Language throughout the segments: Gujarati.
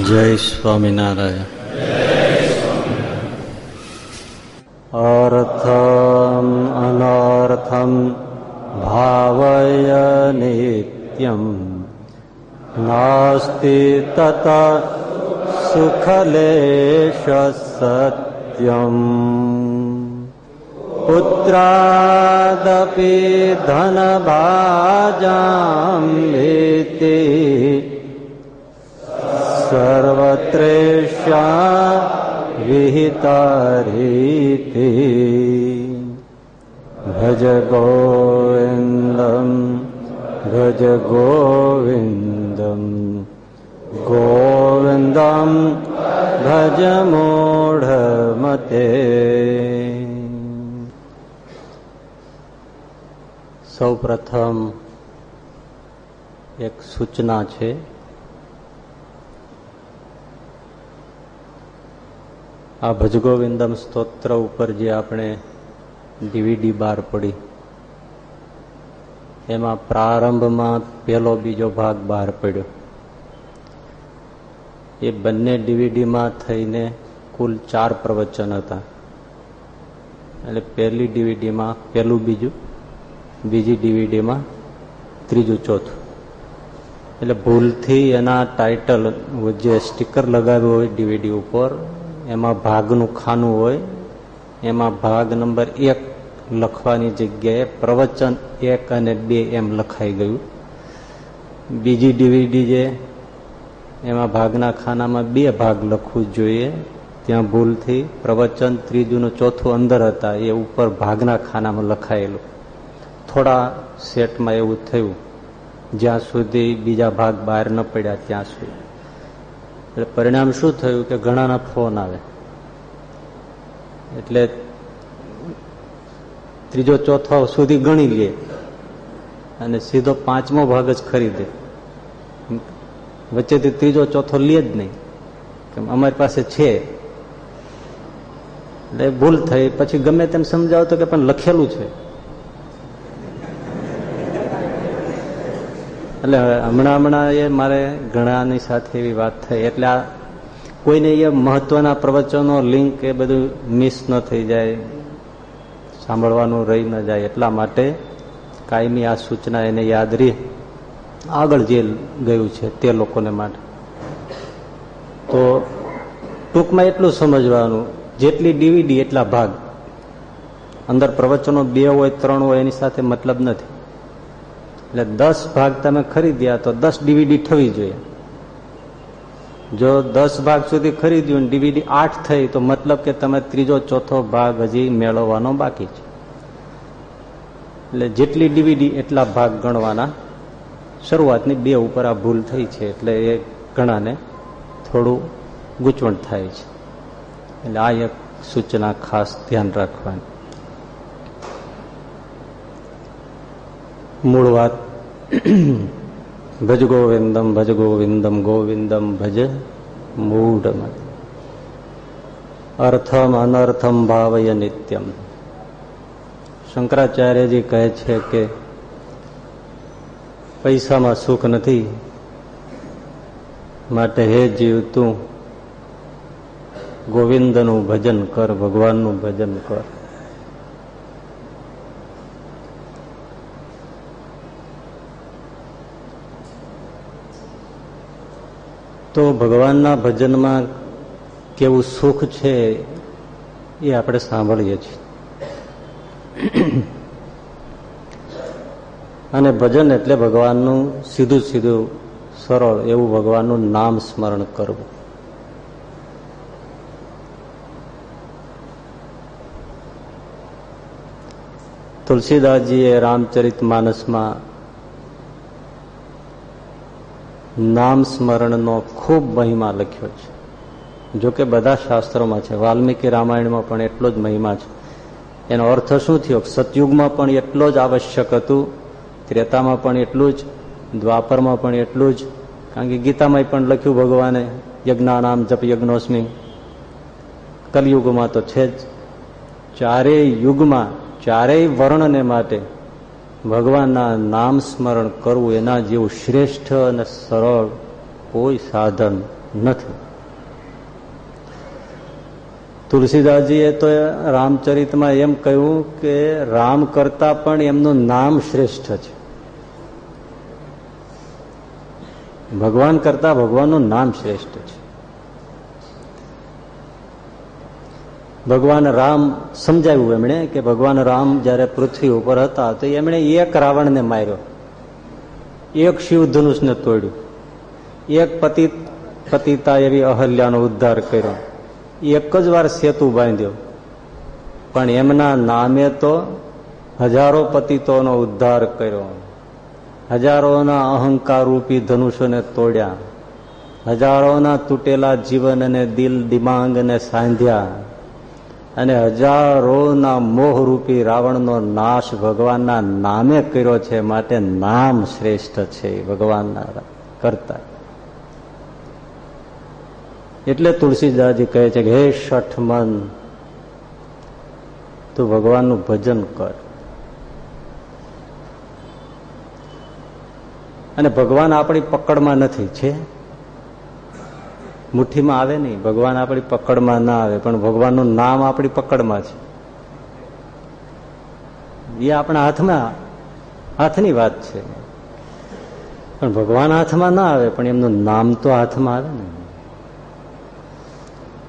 જય સ્વામિનારાયણ અર્થમ અનર્થમ ભાવય નિત્યમ નાસ્તિ તત સુખલેશ સત્યમ પુત્રાદપી ધનભાજામ સર્વત્રેષ્યા વિહિતારીતિ ભજ ગોવિંદમ ભજ ગોવિંદમ ગોવિંદમ ભજ મૂઢમતે સૌ પ્રથમ એક સૂચના છે આ ભજગોવિંદમ સ્તોત્ર ઉપર જે આપણે ડીવીડી બાર પડી, એમાં પ્રારંભમાં પહેલો બીજો ભાગ બહાર પડ્યો. એ બંને ડીવીડીમાં થઈને કુલ ચાર પ્રવચન હતા. એટલે પહેલી ડીવીડીમાં પહેલું બીજું, બીજી ડીવીડીમાં ત્રીજું ચોથું. એટલે ભૂલથી એના ટાઇટલ જે સ્ટીકર લગાવ્યું હોય ડીવીડી ઉપર એમાં ભાગનું ખાનું હોય, એમાં ભાગ નંબર એક લખવાની જગ્યાએ પ્રવચન એક અને બે એમ લખાઈ ગયું. બીજી ડીવીડી જે, એમાં ભાગના ખાનામાં બે ભાગ લખવું જોઈએ. ત્યાં ભૂલથી પ્રવચન ત્રીજું ચોથું અંદર હતા, એ ઉપર ભાગના ખાનામાં લખાયેલું. થોડા સેટમાં એવું થયું, જ્યાં સુધી બીજા ભાગ બહાર ન પડ્યા ત્યાં સુધી. એટલે પરિણામ શું થયું કે ઘણાના ફોન આવે? એટલે ત્રીજો ચોથો સુધી ગણી લે અને સીધો પાંચમો ભાગ જ ખરીદે. વચ્ચેથી ત્રીજો ચોથો લે જ નહીં કેમ અમારી પાસે છે. એટલે ભૂલ થઈ. પછી ગમે તેમ સમજાવો તો કે પણ લખેલું છે. એટલે હમણાં હમણાં એ મારે ઘણાની સાથે એવી વાત થઈ. એટલે આ કોઈને એ મહત્વના પ્રવચનો, લિંક એ બધું મિસ ન થઈ જાય, સાંભળવાનું રહી ન જાય એટલા માટે કાયમી આ સૂચના એને યાદ રહી. આગળ જે ગયું છે તે લોકોને માટે. તો ટૂંકમાં એટલું સમજવાનું, જેટલી ડીવીડી એટલા ભાગ. અંદર પ્રવચનો બે હોય, ત્રણ હોય, એની સાથે મતલબ નથી. એટલે દસ ભાગ તમે ખરીદ્યા તો દસ ડીવીડી થવી જોઈએ. જો દસ ભાગ સુધી ખરીદ્યું ડીવીડી આઠ થઈ, તો મતલબ કે તમે ત્રીજો ચોથો ભાગ હજી મેળવવાનો બાકી છે. એટલે જેટલી ડીવીડી એટલા ભાગ ગણવાના. શરૂઆતની બે ઉપર આ ભૂલ થઈ છે, એટલે એ ઘણાને થોડું ગૂંચવણ થાય છે. એટલે આ એક સૂચના ખાસ ધ્યાન રાખવાની. મૂળ વાત. ભજ ગોવિંદમ ભજ ગોવિંદમ ગોવિંદમ ભજ મૂઢમ. અર્થમ અનર્થમ ભાવય નિત્યમ. શંકરાચાર્યજી કહે છે કે પૈસામાં સુખ નથી. માટે હે જીવ, તું ગોવિંદનું ભજન કર, ભગવાનનું ભજન કર. તો ભગવાનના ભજનમાં કેવું સુખ છે એ આપણે સાંભળીએ છીએ. અને ભજન એટલે ભગવાનનું સીધું સીધું સરળ એવું ભગવાનનું નામ સ્મરણ કરવું. તુલસીદાસજીએ રામચરિત માનસમાં નામ સ્મરણનો ખૂબ મહિમા લખ્યો છે. જો કે બધા શાસ્ત્રોમાં છે. વાલ્મીકી રામાયણમાં પણ એટલો જ મહિમા છે. એનો અર્થ શું થયો? સતયુગમાં પણ એટલો જ આવશ્યક હતું, ત્રેતામાં પણ એટલું જ, દ્વાપરમાં પણ એટલું જ, કારણ કે ગીતામાં પણ લખ્યું ભગવાને, યજ્ઞાનામ જપ યજ્ઞોસ્મી. કલયુગમાં તો છે જ. ચારેય યુગમાં ચારેય વર્ણને માટે ભગવાનના નામ સ્મરણ કરવું એના જેવું શ્રેષ્ઠ અને સરળ કોઈ સાધન નથી. તુલસીદાસજીએ તો રામચરિતમાં એમ કહ્યું કે રામ કરતા પણ એમનું નામ શ્રેષ્ઠ છે. ભગવાન કરતા ભગવાનનું નામ શ્રેષ્ઠ છે. ભગવાન રામ સમજાવ્યું એમણે કે ભગવાન રામ જયારે પૃથ્વી ઉપર હતા તો એમણે એક રાવણને માર્યો. એક શિવ ધનુષને તોડ્યું. એક પતિ પતિતા એવી અહલ્યાનો ઉદ્ધાર કર્યો. એક જ વાર સેતુ બાંધ્યો. પણ એમના નામે તો હજારો પતિતોનો ઉદ્ધાર કર્યો. હજારોના અહંકાર રૂપી ધનુષોને તોડ્યા. હજારોના તૂટેલા જીવન અને દિલ, દિમાંગને સાંધ્યા. અને હજારોના મોહરૂપી રાવણનો નાશ ભગવાનના નામે કર્યો છે માટે નામ શ્રેષ્ઠ છે ભગવાનના કરતા. એટલે તુલસીદાસજી કહે છે કે, હે શઠ મન તું ભગવાનનું ભજન કર. અને ભગવાન આપણી પકડમાં નથી, છે? મુઠ્ઠીમાં આવે નહીં. ભગવાન આપણી પકડમાં ના આવે, પણ ભગવાનનું નામ આપણી પકડમાં છે. એ આપણા હાથમાં, હાથની વાત છે. પણ ભગવાન હાથમાં ના આવે, પણ એમનું નામ તો હાથમાં આવે ને.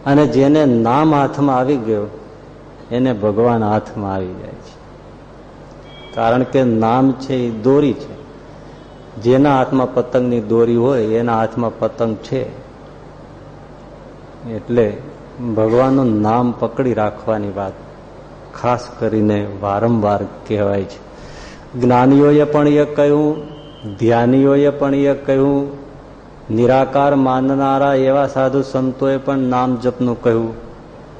અને જેને નામ હાથમાં આવી ગયો, એને ભગવાન હાથમાં આવી જાય છે. કારણ કે નામ છે એ દોરી છે. જેના હાથમાં પતંગની દોરી હોય, એના હાથમાં પતંગ છે. એટલે ભગવાનનું નામ પકડી રાખવાની વાત ખાસ કરીને વારંવાર કહેવાય છે. જ્ઞાનીઓએ પણ એ કહ્યું, ધ્યાનીઓએ પણ એ કહ્યું, નિરાકાર માનનારા એવા સાધુ સંતોએ પણ નામ જપનું કહ્યું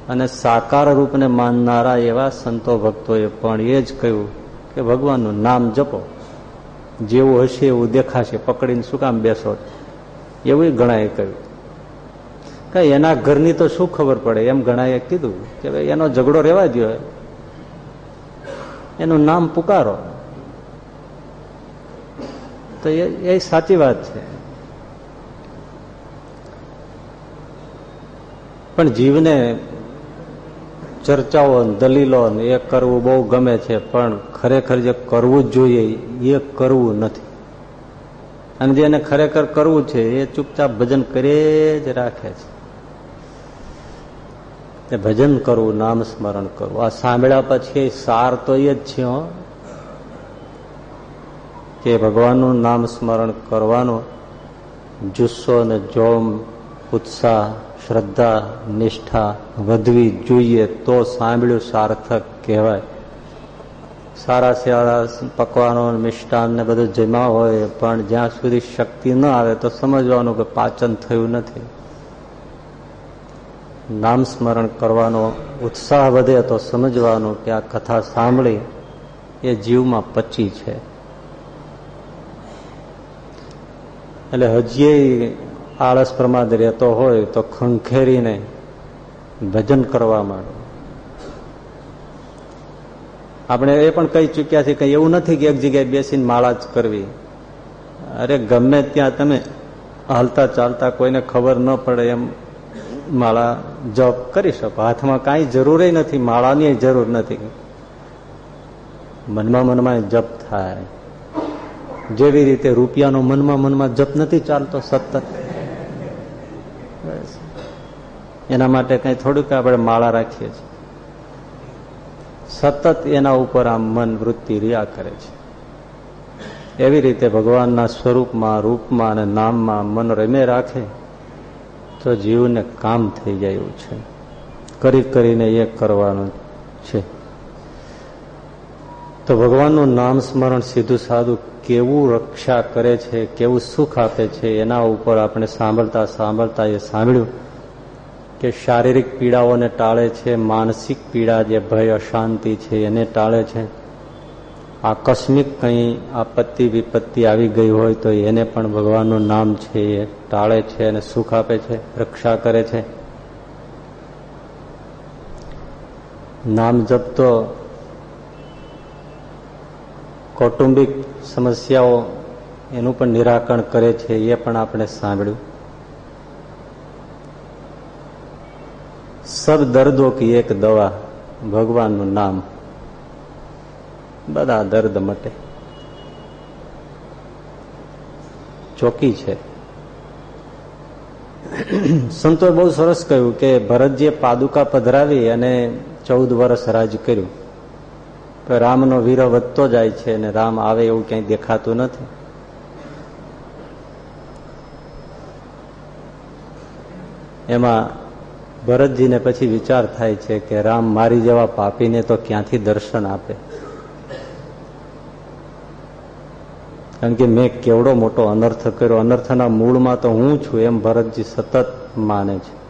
અને સાકાર રૂપને માનનારા એવા સંતો ભક્તોએ પણ એ જ કહ્યું કે ભગવાનનું નામ જપો. જેવું હશે એવું દેખાશે, પકડીને શું કામ બેસો એવું ઘણાએ કહ્યું. કઈ, એના ઘરની તો શું ખબર પડે? એમ ઘણાએ કીધું કે ભાઈ, એનો ઝઘડો રેવા દો એનું નામ પુકારો. તો એ સાચી વાત છે. પણ જીવને ચર્ચાઓ દલીલો એ કરવું બહુ ગમે છે, પણ ખરેખર જે કરવું જ જોઈએ, એ કરવું નથી. અને જેને ખરેખર કરવું છે, એ ચૂપચાપ ભજન કરે જ રાખે છે. ભજન કરવું નામ સ્મરણ કરવું આ સાંભળ્યા પછી સાર તો એ જ છે કે ભગવાનનું નામ સ્મરણ કરવાનો જુસ્સો અને જોમ, ઉત્સાહ, શ્રદ્ધા, નિષ્ઠા વધવી જોઈએ તો સાંભળ્યું સાર્થક કહેવાય. સારા સારા પકવાનો મિષ્ટાન ને બધું જમા હોય, પણ જ્યાં સુધી શક્તિ ન આવે તો સમજવાનું કે પાચન થયું નથી. નામ સ્મરણ કરવાનો ઉત્સાહ વધે તો સમજવાનું કે આ કથા સાંભળી એ જીવમાં પચી છે. એટલે હજીએ આળસ પ્રમાદ રહેતો હોય તો ખંખેરીને ભજન કરવા માંડો. આપણે એ પણ કહી ચૂક્યા છીએ કે એવું નથી કે એક જગ્યાએ બેસીને માળા જ કરવી. અરે ગમે ત્યાં તમે હાલતા ચાલતા કોઈને ખબર ન પડે એમ માળા જપ કરી શકો. હાથમાં કાંઈ જરૂર નથી, માળાની જરૂર નથી. મનમાં મનમાં જપ થાય. જેવી રીતે રૂપિયાનો મનમાં મનમાં જપ નથી ચાલતો, સતત. એના માટે કઈ થોડુંક આપણે માળા રાખીએ છીએ. સતત એના ઉપર આમ મન વૃત્તિ રિયા કરે છે. એવી રીતે ભગવાનના સ્વરૂપમાં, રૂપમાં અને નામમાં મન રમે રાખે. તો જીવને કામ થઈ જાય છે. કરી કરીને એ કરવાનું છે. તો ભગવાનનું નામ સ્મરણ સીધું સાધું કેવું રક્ષા કરે છે, કેવું સુખ આપે છે, એના ઉપર આપણે સાંભળતા સાંભળતા એ સાંભળ્યું કે શારીરિક પીડાઓને ટાળે છે, માનસિક પીડા જે ભય, અશાંતિ છે, એને ટાળે છે. આકસ્મિક કંઈ આપત્તિ વિપત્તિ આવી ગઈ હોય તો એને પણ ભગવાનનું નામ છે, એ ટાળે છે અને સુખ આપે છે, રક્ષા કરે છે. નામ જપતો કૌટુંબિક સમસ્યાઓ એનું પણ નિરાકરણ કરે છે, એ પણ આપણે સાંભળ્યું. સબ દર્દો કી એક દવા, ભગવાનનું નામ. બધા દર્દ મટે. ચોકી છે. સંતો બહુ સરસ કહ્યું કે ભરતજીએ પાદુકા પધરાવી અને ચૌદ વર્ષ રાજ કર્યું. રામનો વીરો વધતો જાય છે અને રામ આવે એવું ક્યાંય દેખાતું નથી. એમાં ભરતજીને પછી વિચાર થાય છે કે રામ મારી જેવા પાપીને તો ક્યાંથી દર્શન આપે? કારણ કે મેં કેવડો મોટો અનર્થ કર્યો. અનર્થના મૂળમાં તો હું છું એમ ભરતજી સતત માને છે.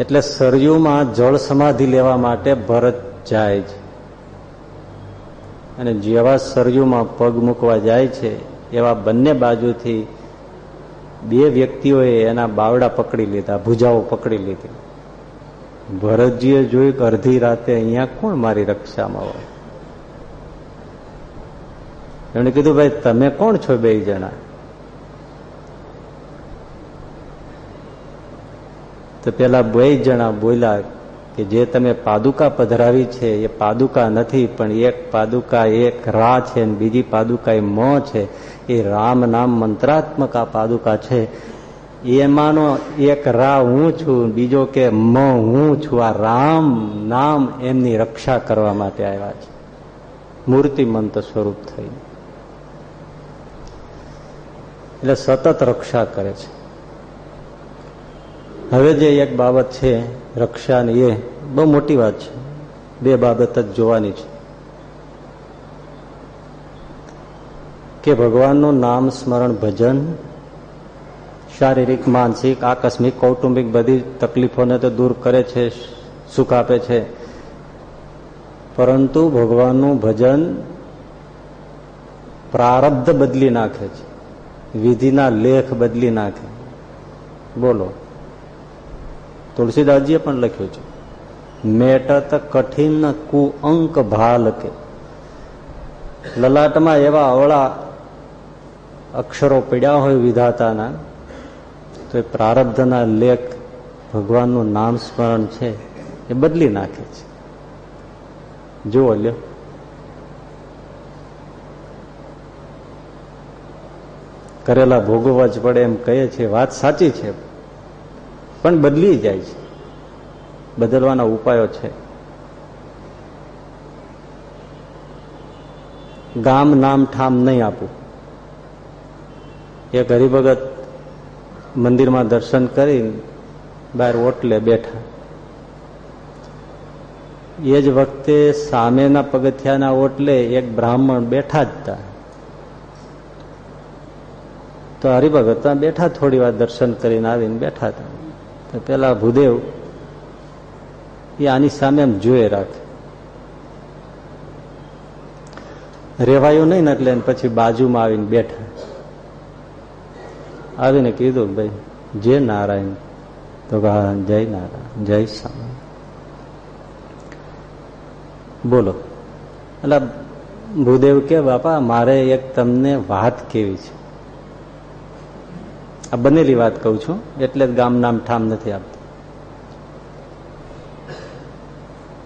એટલે સરયુમાં જળ સમાધિ લેવા માટે ભરત જાય છે. અને જેવા સરયુમાં પગ મૂકવા જાય છે, એવા બંને બાજુથી બે વ્યક્તિઓએ એના બાવડા પકડી લીધા, ભુજાઓ પકડી લીધી. ભરતજીએ જોયું કે અડધી રાતે અહીંયા કોણ મારી રક્ષામાં હોય? એમણે કીધું, ભાઈ, તમે કોણ છો બે જણા? તો પેલા બે જણા બોલ્યા કે જે તમે પાદુકા પધરાવી છે, એ પાદુકા નથી, પણ એક પાદુકા એક રા છે બીજી પાદુકા એ મ છે. એ રામ નામ મંત્રાત્મક આ પાદુકા છે. એમાંનો એક રા હું છું, બીજો કે મ હું છું. આ રામ નામ એમની રક્ષા કરવા માટે આવ્યા છે. મૂર્તિમંત સ્વરૂપ થઈ એટલે સતત રક્ષા કરે છે. હવે જે એક બાબત છે રક્ષાની એ બહુ મોટી વાત છે. બે બાબત જ જોવાની છે. કે ભગવાનનું નામ સ્મરણ ભજન, શારીરિક, માનસિક, આકસ્મિક, કૌટુંબિક બધી તકલીફોને તો દૂર કરે છે, સુખ આપે છે. પરંતુ ભગવાનનું ભજન પ્રારબ્ધ બદલી નાખે છે. વિધિના લેખ બદલી નાખે. બોલો. તુલસીદાસજીએ પણ લખ્યું છે. મેટત કઠિન કુઅંક ભાલ લલાટમાં એવા અવળા અક્ષરો પીડ્યા હોય વિધાતાના, તો એ પ્રારબ્ધના લેખ ભગવાનનું નામ સ્મરણ છે, એ બદલી નાખે છે. જુઓ લ્યો. કરેલા ભોગવવા જ પડે એમ કહે છે. વાત સાચી છે. પણ બદલી જાય છે. બદલવાના ઉપાયો છે. ગામ નામ ઠામ નહીં આપવું એક હરિભગત મંદિરમાં દર્શન કરી બહાર ઓટલે બેઠા. એ જ વખતે સામેના પગથિયાના ઓટલે એક બ્રાહ્મણ બેઠા જ હતા તો હરિભગત બેઠા થોડી વાર દર્શન કરીને આવીને બેઠા હતા. તો પેલા ભૂદેવ એ આની સામે એમ જોયે રાખે. રેવાયું નહીં એટલે પછી બાજુમાં આવીને બેઠા. આવીને કીધું ભાઈ, જય નારાયણ. તો હા, જય નારાયણ, જય સ્વામી. બોલો. એટલે ભૂદેવ કે, બાપા, મારે એક તમને વાત કેવી છે. આ બનેલી વાત કહું છું. એટલે જ ગામ નામ ઠામ નથી આપતું.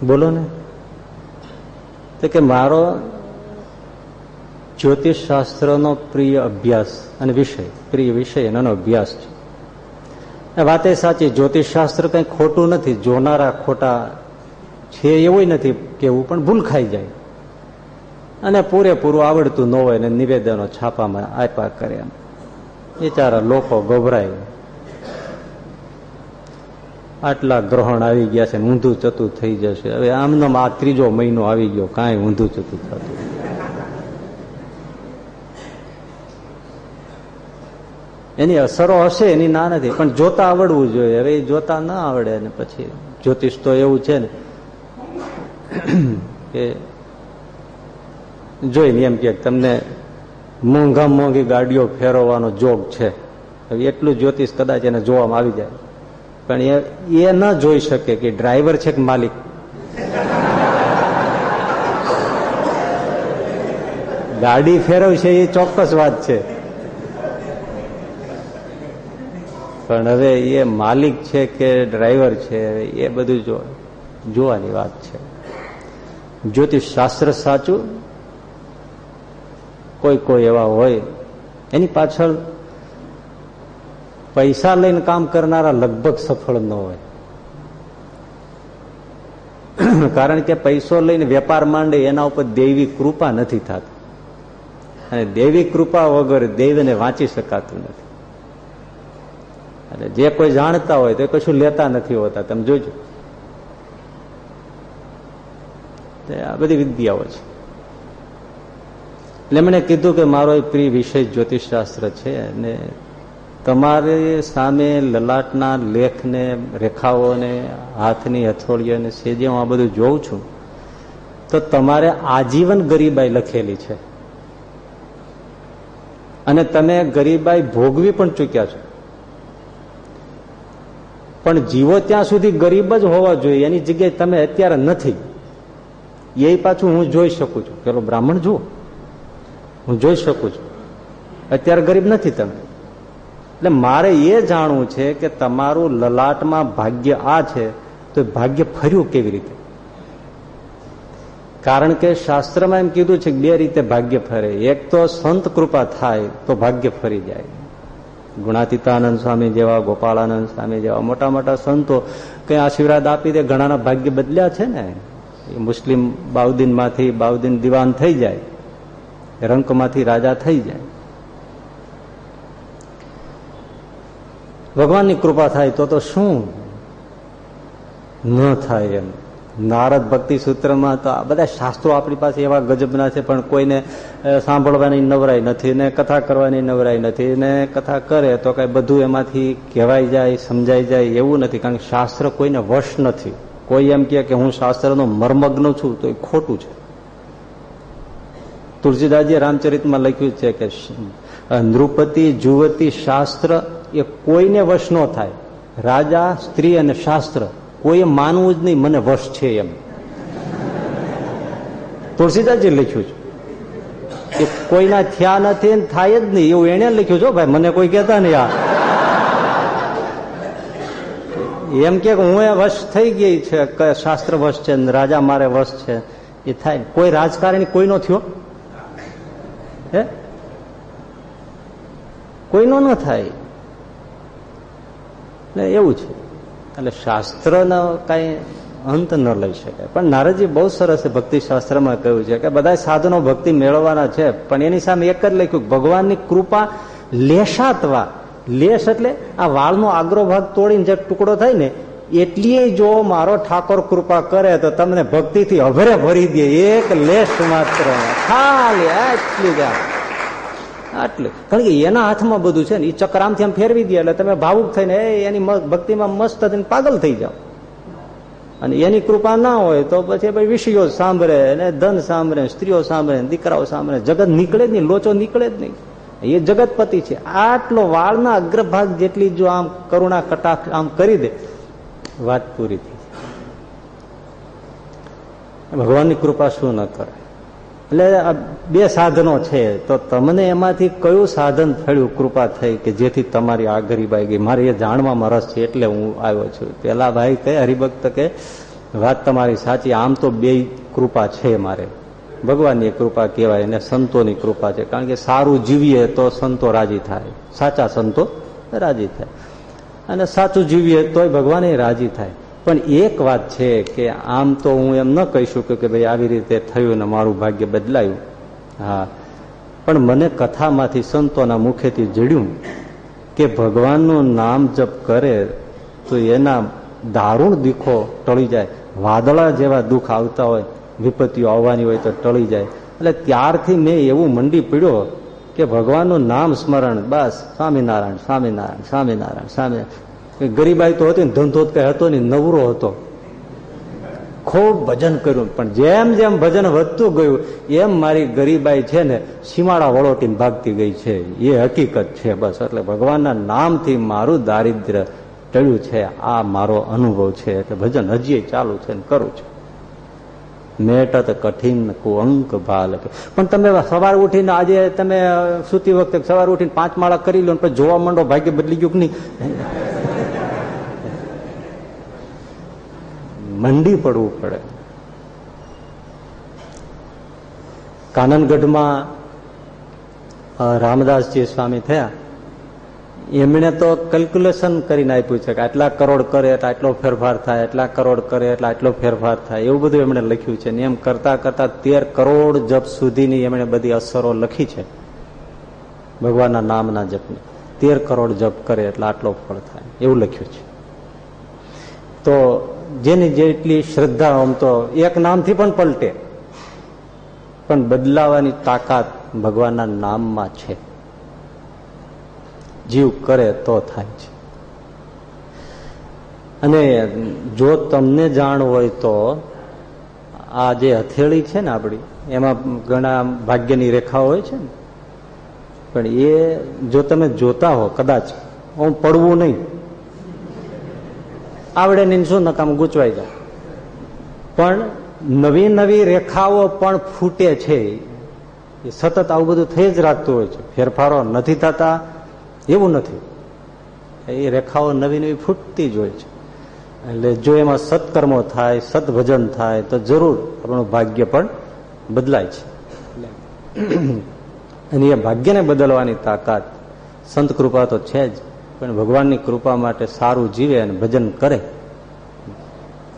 બોલો ને. તો કે મારો જ્યોતિષ શાસ્ત્રનો પ્રિય અભ્યાસ અને વિષય, પ્રિય વિષય એનો અભ્યાસ છે. વાત એ સાચી જ્યોતિષ શાસ્ત્ર કઈ ખોટું નથી. જોનારા ખોટા છે એવું નથી કેવું, પણ ભૂલ ખાઈ જાય. અને પૂરેપૂરું આવડતું ન હોય ને નિવેદનો છાપામાં આપ્યા કરે એમ. બિચારા લોકો ગભરાય. આટલા ગ્રહણ આવી ગયા છે, ઊંધું ચતું થઈ જશે. હવે આમનો આ ત્રીજો મહિનો આવી ગયો, કાંઈ ઊંધું ચતું થતું એની અસરો હશે, એની ના નથી, પણ જોતા આવડવું જોઈએ. હવે જોતા ના આવડે ને પછી જ્યોતિષ તો એવું છે ને કે જોઈને એમ કે તમને મોંઘા મોંઘી ગાડીઓ ફેરવવાનો જોગ છે. હવે એટલું જ્યોતિષ કદાચ એને જોવામાં આવી જાય. પણ એ ન જોઈ શકે કે ડ્રાઈવર છે કે માલિક? ગાડી ફેરવશે એ ચોક્કસ વાત છે. પણ હવે એ માલિક છે કે ડ્રાઈવર છે એ બધું જોવાની વાત છે. જ્યોતિષ શાસ્ત્ર સાચું? કોઈ કોઈ એવા હોય, એની પાછળ પૈસા લઈને કામ કરનારા લગભગ સફળ ન હોય. કારણ કે પૈસો લઈને વેપાર માંડે એના ઉપર દૈવી કૃપા નથી થતી. અને દૈવી કૃપા વગર દૈવને વાંચી શકાતું નથી. અને જે કોઈ જાણતા હોય તો કશું લેતા નથી હોતા. તમે જોજો. આ બધી વિદ્યાઓ છે. એટલે મને કીધું કે મારો પ્રિય વિષય જ્યોતિષશાસ્ત્ર છે અને તમારી સામે લલાટના લેખને, રેખાઓને, હાથની હથોડીઓને સેજે હું આ બધું જોઉં છું, તો તમારે આજીવન ગરીબાઈ લખેલી છે. અને તમે ગરીબાઈ ભોગવી પણ ચૂક્યા છો. પણ જીવો ત્યાં સુધી ગરીબ જ હોવા જોઈએ. એની જગ્યાએ તમે અત્યારે નથી. એ પાછું હું જોઈ શકું છું. પેલો બ્રાહ્મણ જુઓ. હું જોઈ શકું છું. અત્યારે ગરીબ નથી તમે. એટલે મારે એ જાણવું છે કે તમારું લલાટમાં ભાગ્ય આ છે, તો ભાગ્ય ફર્યું કેવી રીતે? કારણ કે શાસ્ત્રમાં એમ કીધું છે બે રીતે ભાગ્ય ફરે. એક તો સંત કૃપા થાય, તો ભાગ્ય ફરી જાય. ગુણાતીતાનંદ સ્વામી જેવા, ગોપાળાનંદ સ્વામી જેવા મોટા મોટા સંતો કઈ આશીર્વાદ આપી દે, ઘણાના ભાગ્ય બદલ્યા છે ને? મુસ્લિમ બાઉદ્દીનમાંથી બાઉદ્દીન દિવાન થઈ જાય. રંકમાંથી રાજા થઈ જાય. ભગવાનની કૃપા થાય તો તો શું? ન થાય એમ. નારદ ભક્તિ સૂત્રમાં તો આ બધા શાસ્ત્રો આપણી પાસે એવા ગજબના છે, પણ કોઈને સાંભળવાની નવરાઈ નથી, ને કથા કરવાની નવરાઈ નથી, ને કથા કરે તો કઈ બધું એમાંથી કહેવાય જાય, સમજાઈ જાય એવું નથી, કારણ કે શાસ્ત્ર કોઈને વશ નથી. કોઈ એમ કહે કે હું શાસ્ત્રનો મર્મગ્ન છું તો એ ખોટું છે. તુલસીદાસજી રામચરિતમાં લખ્યું છે કે નૃપતિ જુવતી શાસ્ત્ર એ કોઈને વશ ન થાય. રાજા, સ્ત્રી અને શાસ્ત્ર કોઈએ માનવું જ નહીં, મને વશ છે એમ. તુલસીદાસજી લખ્યું છે. કે કોઈના થયા નથી થાય જ નહીં, એવું એને લખ્યું છો ભાઈ, મને કોઈ કહેતા નહીં આ. એમ કે હું એ વશ થઈ ગઈ છે શાસ્ત્ર વશ છે રાજા મારે વશ છે, એ થાય. કોઈ રાજકારણી કોઈનો થયો? હે? કોઈનો ન થાય. એટલે એવું છે. એટલે શાસ્ત્રનો કઈ અંત ન લઈ શકાય. પણ નારદજી બહુ સરસ ભક્તિ શાસ્ત્રમાં કહ્યું છે કે બધા સાધનો ભક્તિ મેળવવાના છે, પણ એની સામે એક જ લખ્યું, ભગવાનની કૃપા લેશાતવા. લેશ એટલે આ વાળનો આગ્રો ભાગ તોડીને જે ટુકડો થાય ને એટલી જો મારો ઠાકોર કૃપા કરે તો તમને ભક્તિથી અભરે ભરી દે. એક લેશ માત્ર. ખાલી આટલી જ આટલું. કારણ કે એના હાથમાં બધું છે ને એ ચક્ર આમથી આમ ફેરવી દે એટલે તમે ભાવુક થઈને એની ભક્તિમાં મસ્ત થઈને પાગલ થઈ જાઓ. અને એની કૃપા ના હોય તો પછી ભાઈ વિષયો સાંભળે ને, ધન સાંભળે, સ્ત્રીઓ સાંભળે દીકરાઓ સાંભળે જગત નીકળે જ નહીં, લોચો નીકળે જ નહીં. એ જગતપતિ છે. આટલો વાળના અગ્રભાગ જેટલી જો આમ કરુણા કટાક્ષ આમ કરી દે વાત પૂરી થઈ. ભગવાનની કૃપા શું ન કરે? એટલે આ બે સાધનો છે. તો તમને એમાંથી કયું સાધન થયું કૃપા થઈ કે જેથી તમારી આ ગરીબાઈ ગઈ? મારે એ જાણવામાં રસ છે એટલે હું આવ્યો છું. પેલા ભાઈ કહે, હરિભક્ત કે વાત તમારી સાચી. આમ તો બે કૃપા છે મારે. ભગવાનની કૃપા કહેવાય અને સંતોની કૃપા છે. કારણ કે સારું જીવીએ તો સંતો રાજી થાય. સાચા સંતો રાજી થાય. અને સાચું જીવીએ તોય ભગવાન રાજી થાય. પણ એક વાત છે કે આમ તો હું એમ ન કહી શકું કે ભાઈ આવી રીતે થયું ને મારું ભાગ્ય બદલાયું. હા. પણ મને કથામાંથી સંતોના મુખેથી જડ્યું કે ભગવાનનું નામ જપ કરે તો એના દારૂણ દુઃખો ટળી જાય. વાદળા જેવા દુઃખ આવતા હોય, વિપત્તિઓ આવવાની હોય તો ટળી જાય. એટલે ત્યારથી મેં એવું મંડી પીડ્યો કે ભગવાનનું નામ સ્મરણ, બસ, સ્વામિનારાયણ સ્વામિનારાયણ સ્વામિનારાયણ સ્વામિનારાયણ. ગરીબાઈ તો હતી ને ધંધો કઈ હતો ને નવરો હતો. ખૂબ ભજન કર્યું. પણ જેમ જેમ ભજન વધતું ગયું, એમ મારી ગરીબાઈ છે ને સીમાડા વળોટીને ભાગતી ગઈ છે. એ હકીકત છે બસ. એટલે ભગવાનના નામથી મારું દારિદ્ર્ય ટળ્યું છે. આ મારો અનુભવ છે. એટલે ભજન હજી ચાલુ છે ને કરું છું. મેટત કઠિન કુઅંક બાલક પણ તમે સવાર ઉઠીને આજે તમે સૂતી વખતે સવાર ઉઠીને પાંચ માળા કરી લો પછી જોવા માંડો, ભાગ્ય બદલી ગયું નહીં? મંડી પડવું પડે. કાનનગઢમાં રામદાસજી સ્વામી થયા. એમણે તો કેલ્ક્યુલેશન કરીને આપ્યું છે કે આટલા કરોડ કરે એટલે આટલો ફેરફાર થાય એટલા કરોડ કરે એટલે આટલો ફેરફાર થાય. એવું બધું એમણે લખ્યું છે ને એમ કરતા કરતા તેર કરોડ જપ સુધીની એમણે બધી અસરો લખી છે. ભગવાનના નામના જપને. તેર કરોડ જપ કરે એટલે આટલો ફળ થાય. એવું લખ્યું છે. તો જેની જેટલી શ્રદ્ધા આમ તો એક નામથી પણ પલટે. પણ બદલાવાની તાકાત ભગવાનના નામમાં છે. જીવ કરે તો થાય છે. અને જો તમને જાણ હોય તો આ જે હથેળી છે ને આપણી, એમાં ઘણા ભાગ્યની રેખાઓ હોય છે ને. પણ એ જો તમે જોતા હો કદાચ, હું પડવું નહીં. આવડે નહીં શું નકામ ગૂંચવાઈ જાય. પણ નવી નવી રેખાઓ પણ ફૂટે છે. એ સતત આવું બધું થઈ જ રાખતું હોય છે. ફેરફારો નથી થતા એવું નથી. એ રેખાઓ નવી નવી ફૂટતી જ હોય છે. એટલે જો એમાં સત્કર્મો થાય, સદભજન થાય, તો જરૂર આપણું ભાગ્ય પણ બદલાય છે. અને એ ભાગ્યને બદલવાની તાકાત સંત કૃપા તો છે જ, પણ ભગવાનની કૃપા માટે સારું જીવે અને ભજન કરે.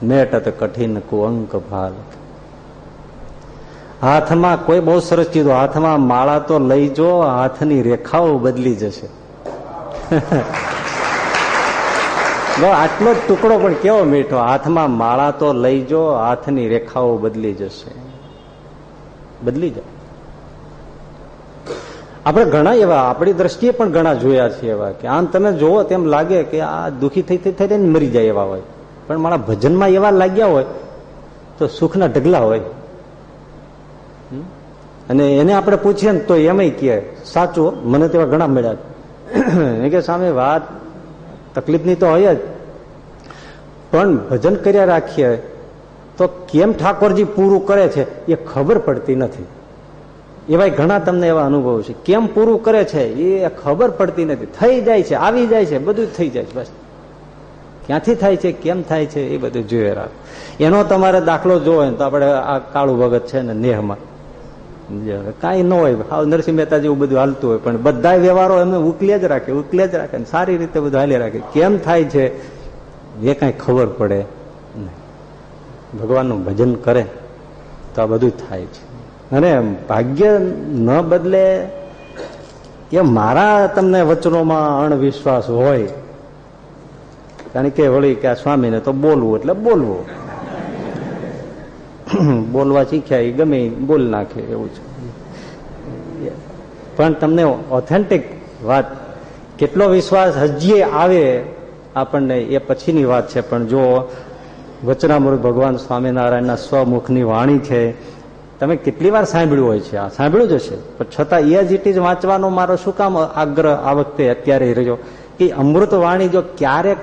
મેટ કઠિન કુઅંક ભાલ. હાથમાં કોઈ બહુ સરસ કીધું હાથમાં માળા તો લઈ જો, હાથની રેખાઓ બદલી જશે. આટલો જ ટુકડો પણ કેવો મીઠો? હાથમાં માળા તો લઈ જો, હાથની રેખાઓ બદલી જશે. બદલી જાય આપણે ઘણા એવા, આપણી દ્રષ્ટિએ પણ ઘણા જોયા છે એવા કે આમ તમે જોવો તેમ લાગે કે આ દુઃખી થઈ થઈ થઈને મરી જાય એવા હોય. પણ મારા ભજનમાં એવા લાગ્યા હોય, તો સુખના ઢગલા હોય. અને એને આપણે પૂછીએ ને તો એમ કે સાચું મને તેવા ઘણા મળ્યા કે સામે વાત, તકલીફની તો હોય જ. પણ ભજન કર્યા રાખીએ, તો કેમ ઠાકોરજી પૂરું કરે છે એ ખબર પડતી નથી. એવા ઘણા તમને એવા અનુભવ છે. કેમ પૂરું કરે છે એ ખબર પડતી નથી. થઈ જાય છે, આવી જાય છે, બધું થઈ જાય છે, બસ. ક્યાંથી થાય છે, કેમ થાય છે, એ બધું જોઈએ રાખ. એનો તમારે દાખલો જોવો તો આપણે આ કાળું ભગત છે ને નેહમાં. કાંઈ ન હોય, હાવ નરસિંહ મહેતા જેવું બધું હાલતું હોય, પણ બધા વ્યવહારો એમને ઉકલે જ રાખે ઉકલે જ રાખે સારી રીતે બધું હાલી રાખે. કેમ થાય છે, એ કાંઈ ખબર પડે ભગવાનનું ભજન કરે, તો આ બધું થાય છે. અને ભાગ્ય ન બદલે, એ મારા તમને વચનોમાં અણવિશ્વાસ હોય. કારણ કે વળી કે સ્વામીને તો બોલવું એટલે બોલવું. બોલવા શીખ્યા એ ગમે બોલ નાખે એવું છે. પણ તમને ઓથેન્ટિક વાત, કેટલો વિશ્વાસ હજી આવે આપણને એ પછીની વાત છે. પણ જો વચનામૃત ભગવાન સ્વામિનારાયણના સ્વમુખની વાણી છે, તમે કેટલી વાર સાંભળ્યું હોય છે? આ સાંભળ્યું જ હશે. પણ છતાં એ જ ઇટ ઇઝ વાંચવાનો મારો શું કામ આગ્રહ આ વખતે અત્યારે રહ્યો કે અમૃત વાણી જો ક્યારેક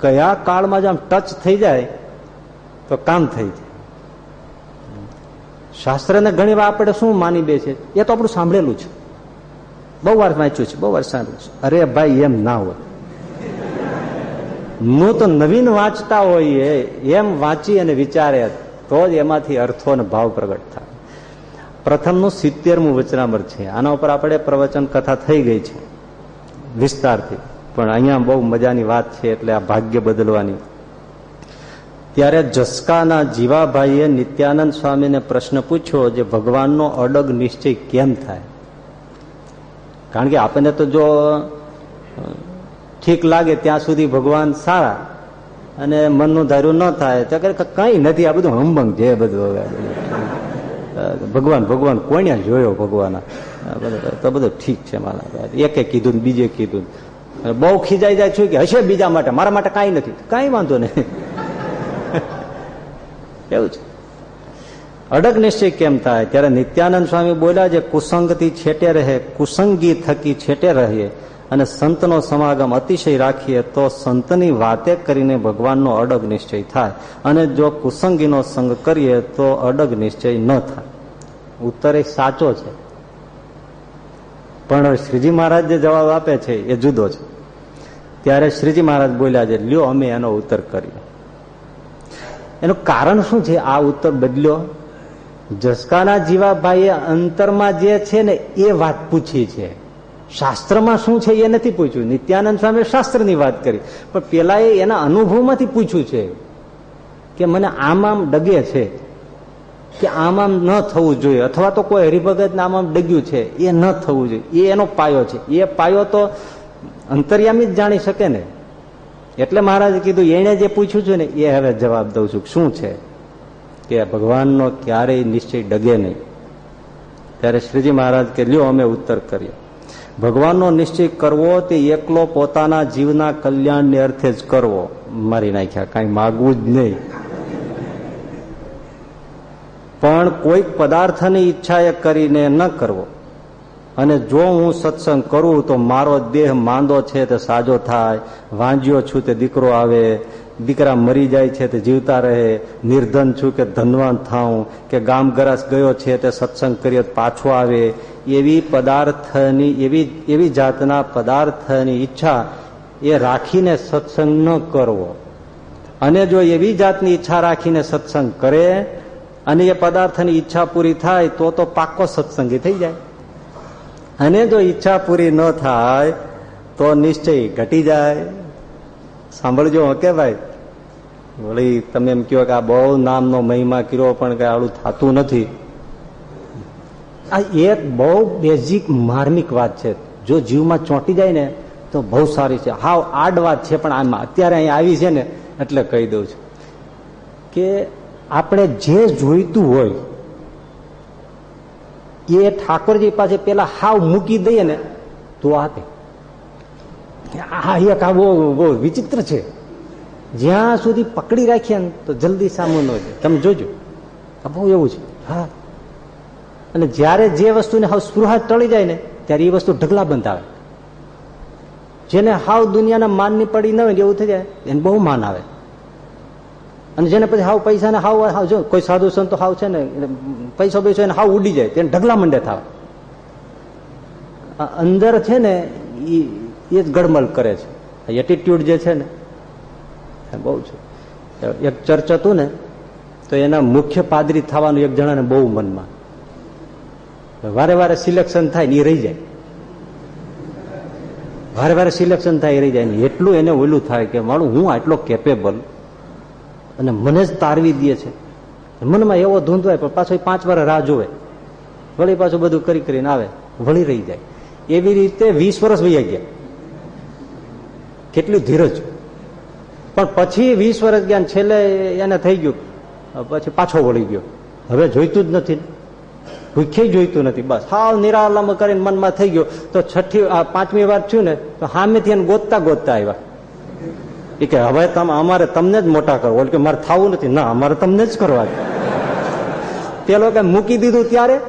કયા કાળમાં જો આમ ટચ થઈ જાય, તો કામ થઈ જાય. શાસ્ત્રને ઘણી વાર આપણે શું માની બે છે? એ તો આપણું સાંભળેલું છે. બહુ વાર વાંચ્યું છે, બહુ વાર સાંભળ્યું છે. અરે ભાઈ, એમ ના હોય. હું તો નવીન વાંચતા હોઈએ, એમ વાંચી અને વિચારે તો જ એમાંથી અર્થો અને ભાવ પ્રગટ થાય. પ્રથમનું સિત્તેરમું વચનામર છે. આના ઉપર આપણે પ્રવચન કથા થઈ ગઈ છે. વિસ્તારથી. પણ અહીંયા બહુ મજાની વાત છે, એટલે આ ભાગ્ય બદલવાની. ત્યારે જસકાના જીવાભાઈએ નિત્યાનંદ સ્વામીને પ્રશ્ન પૂછ્યો જે ભગવાનનો અડગ નિશ્ચય કેમ થાય? કારણ કે આપણને તો જો ઠીક લાગે ત્યાં સુધી ભગવાન સારા અને મનનું ધાર્યું ન થાય, તો કઈ નથી. આ બધું હંબંગ છે બધું હવે. ભગવાન ભગવાન કોને જોયો ભગવાન? તો બધું ઠીક છે મારા એકે કીધું બીજે કીધું બહુ ખીજાઈ જાય છું કે હશે બીજા માટે. મારા માટે કાંઈ નથી. કાંઈ વાંધો નહીં. એવું છે. અડગ નિશ્ચય કેમ થાય? ત્યારે નિત્યાનંદ સ્વામી બોલ્યા જે કુસંગથી છેટે રહે, કુસંગી થકી છેટે રહીએ અને સંતનો સમાગમ અતિશય રાખીએ તો સંતની વાતે કરીને ભગવાનનો અડગ નિશ્ચય થાય અને જો કુસંગીનો સંગ કરીએ તો અડગ નિશ્ચય ન થાય. ઉત્તર એ સાચો છે. પણ શ્રીજી મહારાજ જે જવાબ આપે છે એ જુદો છે. ત્યારે શ્રીજી મહારાજ બોલ્યા છે, લ્યો અમે એનો ઉત્તર કરીએ. એનું કારણ શું છે? આ ઉત્તર બદલ્યો જસકાના જીવાભાઈએ અંતરમાં જે છે ને, એ વાત પૂછી છે. શાસ્ત્રમાં શું છે એ નથી પૂછ્યું. નિત્યાનંદ સ્વામી શાસ્ત્રની વાત કરી. પણ પેલા એ એના અનુભવમાંથી પૂછ્યું છે કે મને આમ આમ ડગે છે, કે આમ આમ ન થવું જોઈએ. અથવા તો કોઈ હરિભગત આમ આમ ડગ્યું છે, એ ન થવું જોઈએ. એ એનો પાયો છે. એ પાયો તો અંતર્યામી જ જાણી શકે ને. એટલે મહારાજે કીધું, એને જે પૂછ્યું છે ને, એ હવે જવાબ દઉં છું. શું છે? કે ભગવાનનો ક્યારેય નિશ્ચય ડગે નહીં. ત્યારે શ્રીજી મહારાજ કે, લ્યો, અમે ઉત્તર કરીએ. ભગવાનનો નિશ્ચય કરવો તે એકલો પોતાના જીવના કલ્યાણને અર્થે જ કરવો. મારી નાખ્યા, કઈ માગવું જ નહીં. પણ કોઈક પદાર્થની ઈચ્છા એ કરીને ન કરવો. અને જો હું સત્સંગ કરું તો મારો દેહ માંદો છે તે સાજો થાય, વાંજ્યો છું તે દીકરો આવે, દીકરા મરી જાય છે તે જીવતા રહે, નિર્ધન છું કે ધનવાન થાઉં, કે ગામ ગરાસ ગયો છે તે સત્સંગ કરીએ પાછો આવે, એવી પદાર્થની, એવી એવી જાતના પદાર્થની ઈચ્છા એ રાખીને સત્સંગ ન કરવો. અને જો એવી જાતની ઈચ્છા રાખીને સત્સંગ કરે અને એ પદાર્થની ઈચ્છા પૂરી થાય તો તો પાક્કો સત્સંગી થઈ જાય. અને જો ઈચ્છા પૂરી ન થાય, તો નિશ્ચય ઘટી જાય. સાંભળજો કે ભાઈ? વળી તમે એમ કહો કે આ બહુ નામનો મહિમા કર્યો, પણ કઈ આડું થતું નથી. આ એક બહુ બેઝિક માર્મિક વાત છે. જો જીવમાં ચોંટી જાય ને, તો બહુ સારી છે. હાવ આડ વાત છે, પણ આમાં અત્યારે અહીં આવી છે ને, એટલે કહી દઉં છું. કે આપણે જે જોઈતું હોય એ ઠાકોરજી પાસે પેલા હાવ મૂકી દઈએ ને, તો આપે આ એક આ બહુ બહુ વિચિત્ર છે. જ્યાં સુધી પકડી રાખીએ ને, તો જલ્દી સામુ ન જાય. તમે જોજો. આ બહુ એવું છે. હા. અને જ્યારે જે વસ્તુને હાવ સ્પૃહા ટળી જાય ને, ત્યારે એ વસ્તુ ઢગલા બંધ આવે. જેને હાવ દુનિયાના માનની પડી ન હોય એવું થઈ જાય, એને બહુ માન આવે. અને જેને પછી હાવ પૈસા ને હાવ જો કોઈ સાધુ સંતો હાવ છે ને પૈસો પૈસો એને હાવ ઉડી જાય, તેને ઢગલા મંડે થાવ. અંદર છે ને એ જ ગડમલ કરે છે. એટીટ્યુડ જે છે ને બહુ છે. એક ચર્ચ હતું ને, તો એના મુખ્ય પાદરી થવાનું એક જણાને બહુ મનમાં. વારે વારે સિલેક્શન થાય ને એ રહી જાય. વારે વારે સિલેક્શન થાય, એ રહી જાય ને એટલું એને ઓલું થાય કે મારું હું આટલો કેપેબલ અને મને જ તારવી દે છે. મનમાં એવો ધૂંધવાય પણ પાછો પાંચ વાર રાહ જોવે. વળી પાછું બધું કરી કરીને આવે, વળી રહી જાય. એવી રીતે વીસ વર્ષ વહી ગયા. કેટલું ધીરજ. પણ પછી વીસ વર્ષ ગયા છેલ્લે એને થઈ ગયું. પછી પાછો વળી ગયો. હવે જોઈતું જ નથી. ભૂખે જોઈતું નથી, બસ. હાવ નિરાલમ કરીને મનમાં થઈ ગયો. તો છઠ્ઠી પાંચમી વાર થયું ને, તો સામેથી એને ગોતતા ગોતતા આવ્યા. એ કે, હવે તમે, અમારે તમને જ મોટા કરો. કે, મારે થવું નથી. ના, અમારે તમને જ કરવા પેલો કે, મૂકી દીધું ત્યારે?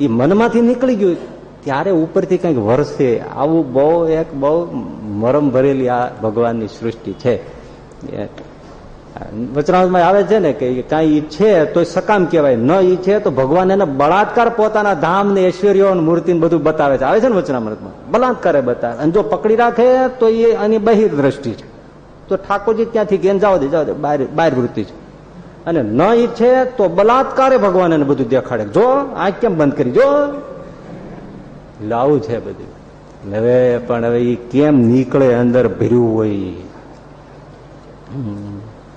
એ મનમાંથી નીકળી ગયું. ત્યારે ઉપરથી કંઈક વરસે, આવું બહુ એક બહુ મરમ ભરેલી આ ભગવાનની સૃષ્ટિ છે. વચનામાં આવે છે ને કે કઈ ઈચ્છે તો સકામ કહેવાય. ન ઈચ્છે તો ભગવાન એને બળાત્કાર પોતાના ધામ ને ઐશ્વર્યો મૂર્તિ બધું બતાવે છે. આવે છે ને વચનામૃતમાં? બળાત્કારે બતાવે. અને જો પકડી રાખે, તો એ આની બહિર દ્રષ્ટિ છે. તો ઠાકોરજી ત્યાંથી ગેન જાવ દે જાવ દે બહાર બહાર વૃત્તિ છે. અને ન ઈચ્છે તો બલાત્કારે ભગવાન એને બધું દેખાડે. જો આ કેમ બંધ કરી? જો. લાવું છે બધું. હવે, પણ હવે એ કેમ નીકળે અંદર ભર્યું હોય?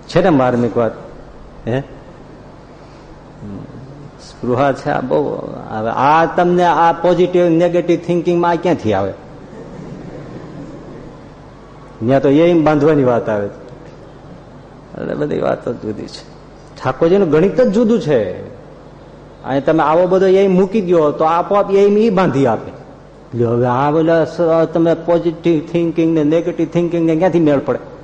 છે ને માર્મિક વાત? હે? સ્પૃહા છે આ બહુ હવે આ તમને આ પોઝિટિવ નેગેટિવ થિંકિંગમાં આ ક્યાંથી આવે? ત્યાં તો એ બાંધવાની વાત આવે એટલે બધી વાતો જુદી છે. ઠાકોરજીનું ગણિત જ જુદું છે. અહીં તમે આવો બધો એ મૂકી દો તો આપોઆપ એ બાંધી આપે. હવે આ બધા તમે પોઝિટિવ થિંકિંગ ને નેગેટિવ થિંકિંગ ને ક્યાંથી મેળ પડે?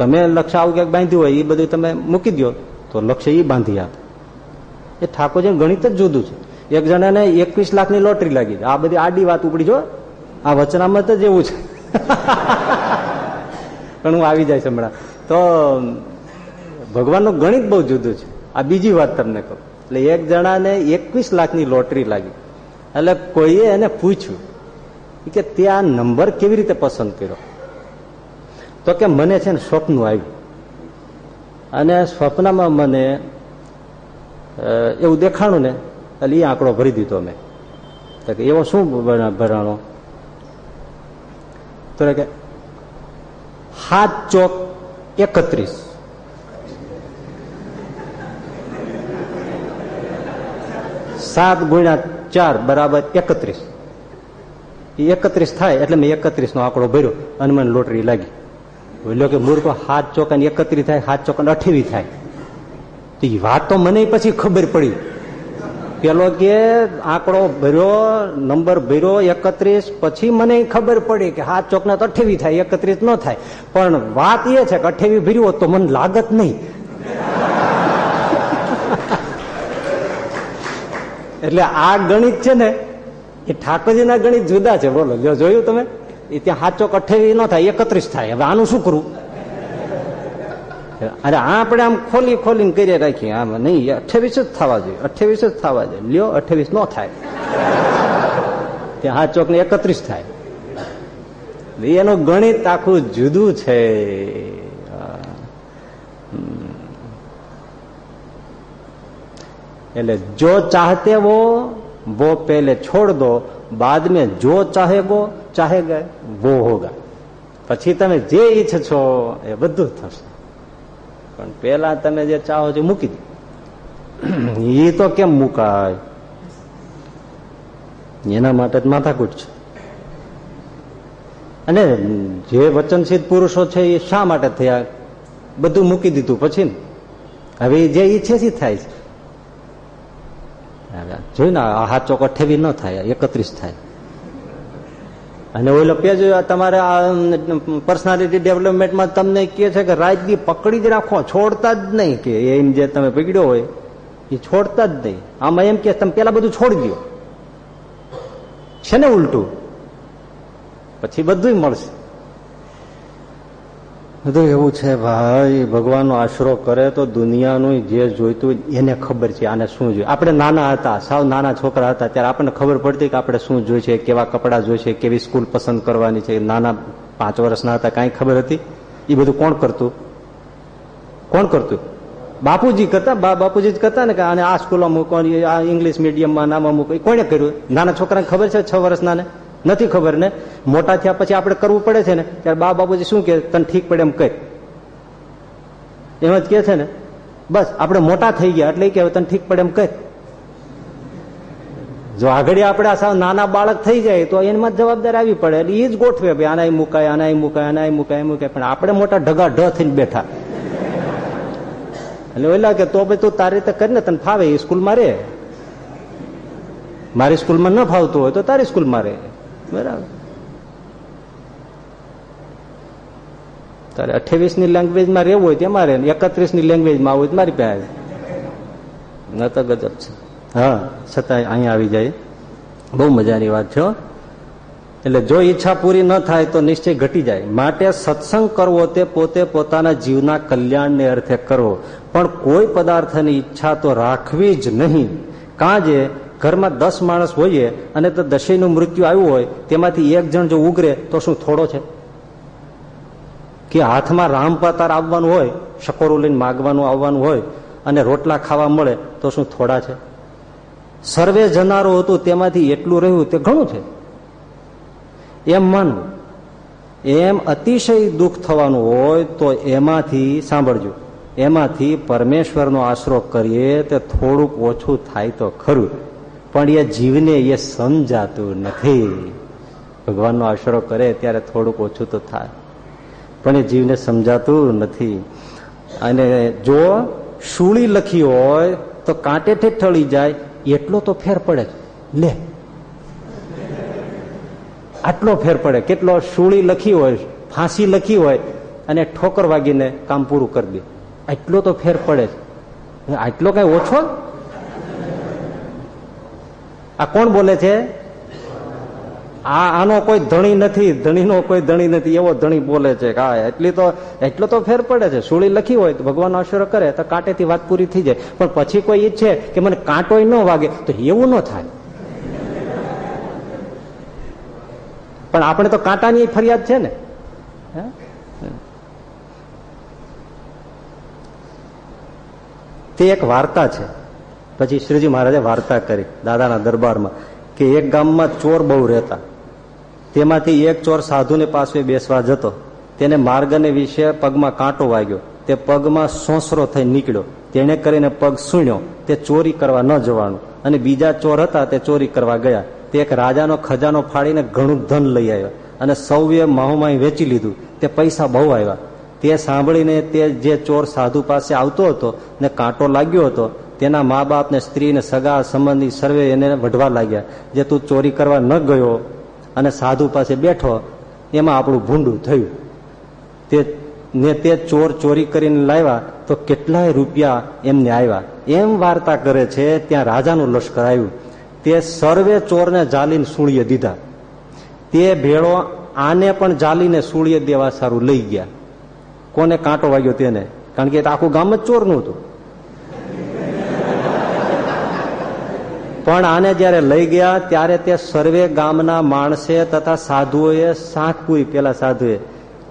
તમે લક્ષ્ય આવું ક્યાંક બાંધ્યું હોય, એ બધું તમે મૂકી દો તો લક્ષ્ય એ બાંધી આપે. એ ઠાકોરજી ગણિત જ જુદું છે. એક જણાને એકવીસ લાખની લોટરી લાગી આ બધી આડી વાત ઉપડી જો આ વચનામત જ એવું છે. પણ હું આવી જાય છે હમણાં તો ભગવાનનું ગણિત બહુ જુદું છે. આ બીજી વાત તમને કહું. એટલે એક જણાને એકવીસ લાખની લોટરી લાગી. એટલે કોઈએ એને પૂછ્યું કે તે આ નંબર કેવી રીતે પસંદ કર્યો? તો કે મને છે ને સ્વપ્ન આવ્યું. અને સ્વપ્નમાં મને એવું દેખાણું ને, એટલે એ આંકડો ભરી દીધો મેં. તો કે એવો શું ભરાણો? તો કે હાથ ચોક એકત્રીસ. સાત ગુણ્યા ચાર બરાબર એકત્રીસ. એ એકત્રીસ થાય એટલે મેં એકત્રીસ નો આંકડો ભર્યો અને મને લોટરી લાગી. બોલ્યો કે મૂર્ખો, હાથ ચોકન એકત્રી થાય, હાથ ચોકન અઠેવી થાય. તો એ વાત તો મને પછી ખબર પડી. પેલો કે આંકડો ભર્યો, નંબર ભર્યો, એકત્રીસ, પછી મને ખબર પડી કે હાથ ચોકના તો અઠેવી થાય, એકત્રીસ ન થાય. પણ વાત એ છે કે અઠેવી ભર્યું તો મને લાગત નહીં. એટલે આ ગણિત છે ને, એ ઠાકોરજીના ગણિત જુદા છે. બોલો, જો જોયું તમે? એ ત્યાં હાચોક અઠ્યાવીસ ન થાય, એકત્રીસ થાય. હવે આનું શું કરવું? અરે આ આપણે આમ ખોલી ખોલીને કરી રાખીએ. આમ નહીં અઠ્યાવીસ જ થવા જોઈએ. અઠ્યાવીસ જ થવા જોઈએ. લ્યો, અઠ્યાવીસ ન થાય. ત્યાં હાચોક ને એકત્રીસ થાય. એનું ગણિત આખું જુદું છે. એટલે જો ચાહતે વો વો પહેલે છોડ દો. બાદ મેં જો ચાહેગો ચાહે ચાહેગા ગો હોગા પછી તમે જે ઈચ્છો એ બધું થશે। પણ પેલા તમે જે ચાહો છો મૂકી દો। એ તો કેમ મુકાય? એના માટે જ માથાકૂટ છે। અને જે વચનસિદ્ધ પુરુષો છે એ શા માટે થયા? બધું મૂકી દીધું પછી ને। હવે જે ઈચ્છે છે થાય છે। જોયું ને, આ હાથ ચોક અઠ્યાવીસ ન થાય, એકત્રીસ થાય। અને ઓલો પેજ તમારે પર્સનાલિટી ડેવલપમેન્ટમાં તમને કહે છે કે રાજદી પકડી જ રાખો, છોડતા જ નહીં કે એમ જે તમે પકડ્યો હોય, એ છોડતા જ નહીં. આમાં એમ કે તમે પેલા બધું છોડી દો છે ને ઉલટું? પછી બધું મળશે. બધું એવું છે, ભાઈ, ભગવાનનો આશરો કરે તો દુનિયાનું જે જોઈતું એને ખબર છે, આને શું જોઈએ? આપણે નાના હતા, સાવ નાના છોકરા હતા, ત્યારે આપણને ખબર પડતી કે આપણે શું જોઈએ છે, કેવા કપડાં જોઈશે કેવી સ્કૂલ પસંદ કરવાની છે. નાના પાંચ વર્ષના હતા, કાંઈ ખબર હતી? એ બધું કોણ કરતું? કોણ કરતું? બાપુજી કરતા, બા, બાપુજી જ કરતા ને કે આને આ સ્કૂલમાં મૂકવાની, આ ઇંગ્લિશ મીડિયમમાં નામાં મૂકો કોને કર્યું? નાના છોકરાને ખબર છે છ વર્ષના ને? નથી ખબર ને? મોટા થયા પછી આપણે કરવું પડે છે ને? ત્યારે બા બાપુજી શું કે તને ઠીક પડે એમ કઈ એમ જ કે છે ને? બસ, આપણે મોટા થઈ ગયા એટલે કે તને ઠીક પડે એમ કઈ જો આગળ આપણે સાવ નાના બાળક થઈ જાય તો એમાં જવાબદાર આવી પડે. એટલે એ જ ગોઠવે, ભાઈ, આનાય મુકાય આના મુકાય, આનાય મુકાય મુકાય પણ આપણે મોટા ઢગા ઢ થઈને બેઠા. એટલે ઓલા કે તો ભાઈ તું તારી રીતે કરીને તને ફાવે એ સ્કૂલમાં રે. મારી સ્કૂલમાં ન ફાવતું હોય તો તારી સ્કૂલમાં રે. બરાબર. તારે અઠ્યાવીસની લેંગ્વેજમાં રહેવું હોય તેમાં રહે એકત્રીસની લેંગ્વેજમાં આવું મારી પાસે. ન તો ગજબ છે. હા છતાં અહીંયા આવી જાય. બહુ મજાની વાત છે એટલે જો ઈચ્છા પૂરી ન થાય તો નિશ્ચય ઘટી જાય. માટે સત્સંગ કરવો તે પોતે પોતાના જીવના કલ્યાણને અર્થે કરવો. પણ કોઈ પદાર્થની ઈચ્છા તો રાખવી જ નહીં. કાં ઘરમાં દસ માણસ હોઈએ અને તો દશેનું મૃત્યુ આવ્યું હોય, તેમાંથી એક જણ જો ઉગરે, તો શું થોડો છે? કે હાથમાં રામપાતાર આવવાનું હોય, શકોરું લઈને માગવાનું આવવાનું હોય, અને રોટલા ખાવા મળે, તો શું થોડા છે? સર્વે જનારો હતું, તેમાંથી એટલું રહ્યું, તે ઘણું છે. એમ માનવું. એમ અતિશય દુઃખ થવાનું હોય, તો એમાંથી સાંભળજો. એમાંથી પરમેશ્વરનો આશરો કરીએ, તે થોડુંક ઓછું થાય તો ખરું. પણ એ જીવને એ સમજાતું નથી. ભગવાનનો આશરો કરે ત્યારે થોડુંક ઓછું તો થાય. પણ એ જીવને સમજાતું નથી. અને જો શૂળી લખી હોય તો કાંટેથી ઠળી જાય, એટલો તો ફેર પડે લે. આટલો ફેર પડે. કેટલો શૂળી લખી હોય, ફાંસી લખી હોય, અને ઠોકર વાગીને કામ પૂરું કરી દે. આટલો તો ફેર પડે આટલો કઈ ઓછો? આ કોણ બોલે છે? આ આનો કોઈ ધણી નથી, ધણીનો કોઈ ધણી નથી, એવો ધણી બોલે છે હા એટલી તો, એટલો તો ફેર પડે છે. સુળી લખી હોય તો ભગવાન આશરો કરે, તો કાંટેથી વાત પૂરી થઈ જાય. પણ પછી કોઈ ઈચ્છે કે મને કાંટો ન વાગે, તો એવું ન થાય. પણ આપણે તો કાંટાની ફરિયાદ છે ને. તે એક વાર્તા છે. પછી શ્રીજી મહારાજે વાર્તા કરી દાદાના દરબારમાં કે એક ગામમાં ચોર બહુ રહેતા. તેમાંથી એક ચોર સાધુને પાસે બેસવા જતો. તેને માર્ગને વિશે પગમાં કાંટો વાગ્યો. તે પગમાં સોસરો થઈ નીકળ્યો. તેને કરીને પગ સૂણ્યો. તે ચોરી કરવા ન જવાનું. અને બીજા ચોર હતા તે ચોરી કરવા ગયા. તે એક રાજાનો ખજાનો ફાડીને ઘણું ધન લઈ આવ્યા અને સૌએ માહુમાઈ વેચી લીધું. તે પૈસા બહુ આવ્યા. તે સાંભળીને તે જે ચોર સાધુ પાસે આવતો હતો ને કાંટો લાગ્યો હતો તેના મા બાપ ને સ્ત્રી ને સગા સંબંધી સર્વે એને વઢવા લાગ્યા. જે તું ચોરી કરવા ન ગયો અને સાધુ પાસે બેઠો, એમાં આપણું ભૂંડું થયું. તે ને તે ચોર ચોરી કરીને લાવ્યા તો કેટલાય રૂપિયા એમને આવ્યા એમ વાર્તા કરે છે, ત્યાં રાજાનું લશ્કર આવ્યું. તે સર્વે ચોરને જાલીને સૂળીએ દીધા. તે ભેળો આને પણ જાલીને સૂળીએ દેવા સારું લઈ ગયા. કોને કાંટો વાગ્યો તેને? કારણ કે આખું ગામ જ ચોરનું હતું. પણ આને જયારે લઈ ગયા, ત્યારે તે સર્વે ગામના માણસે તથા સાધુઓએ પૂરી. પેલા સાધુએ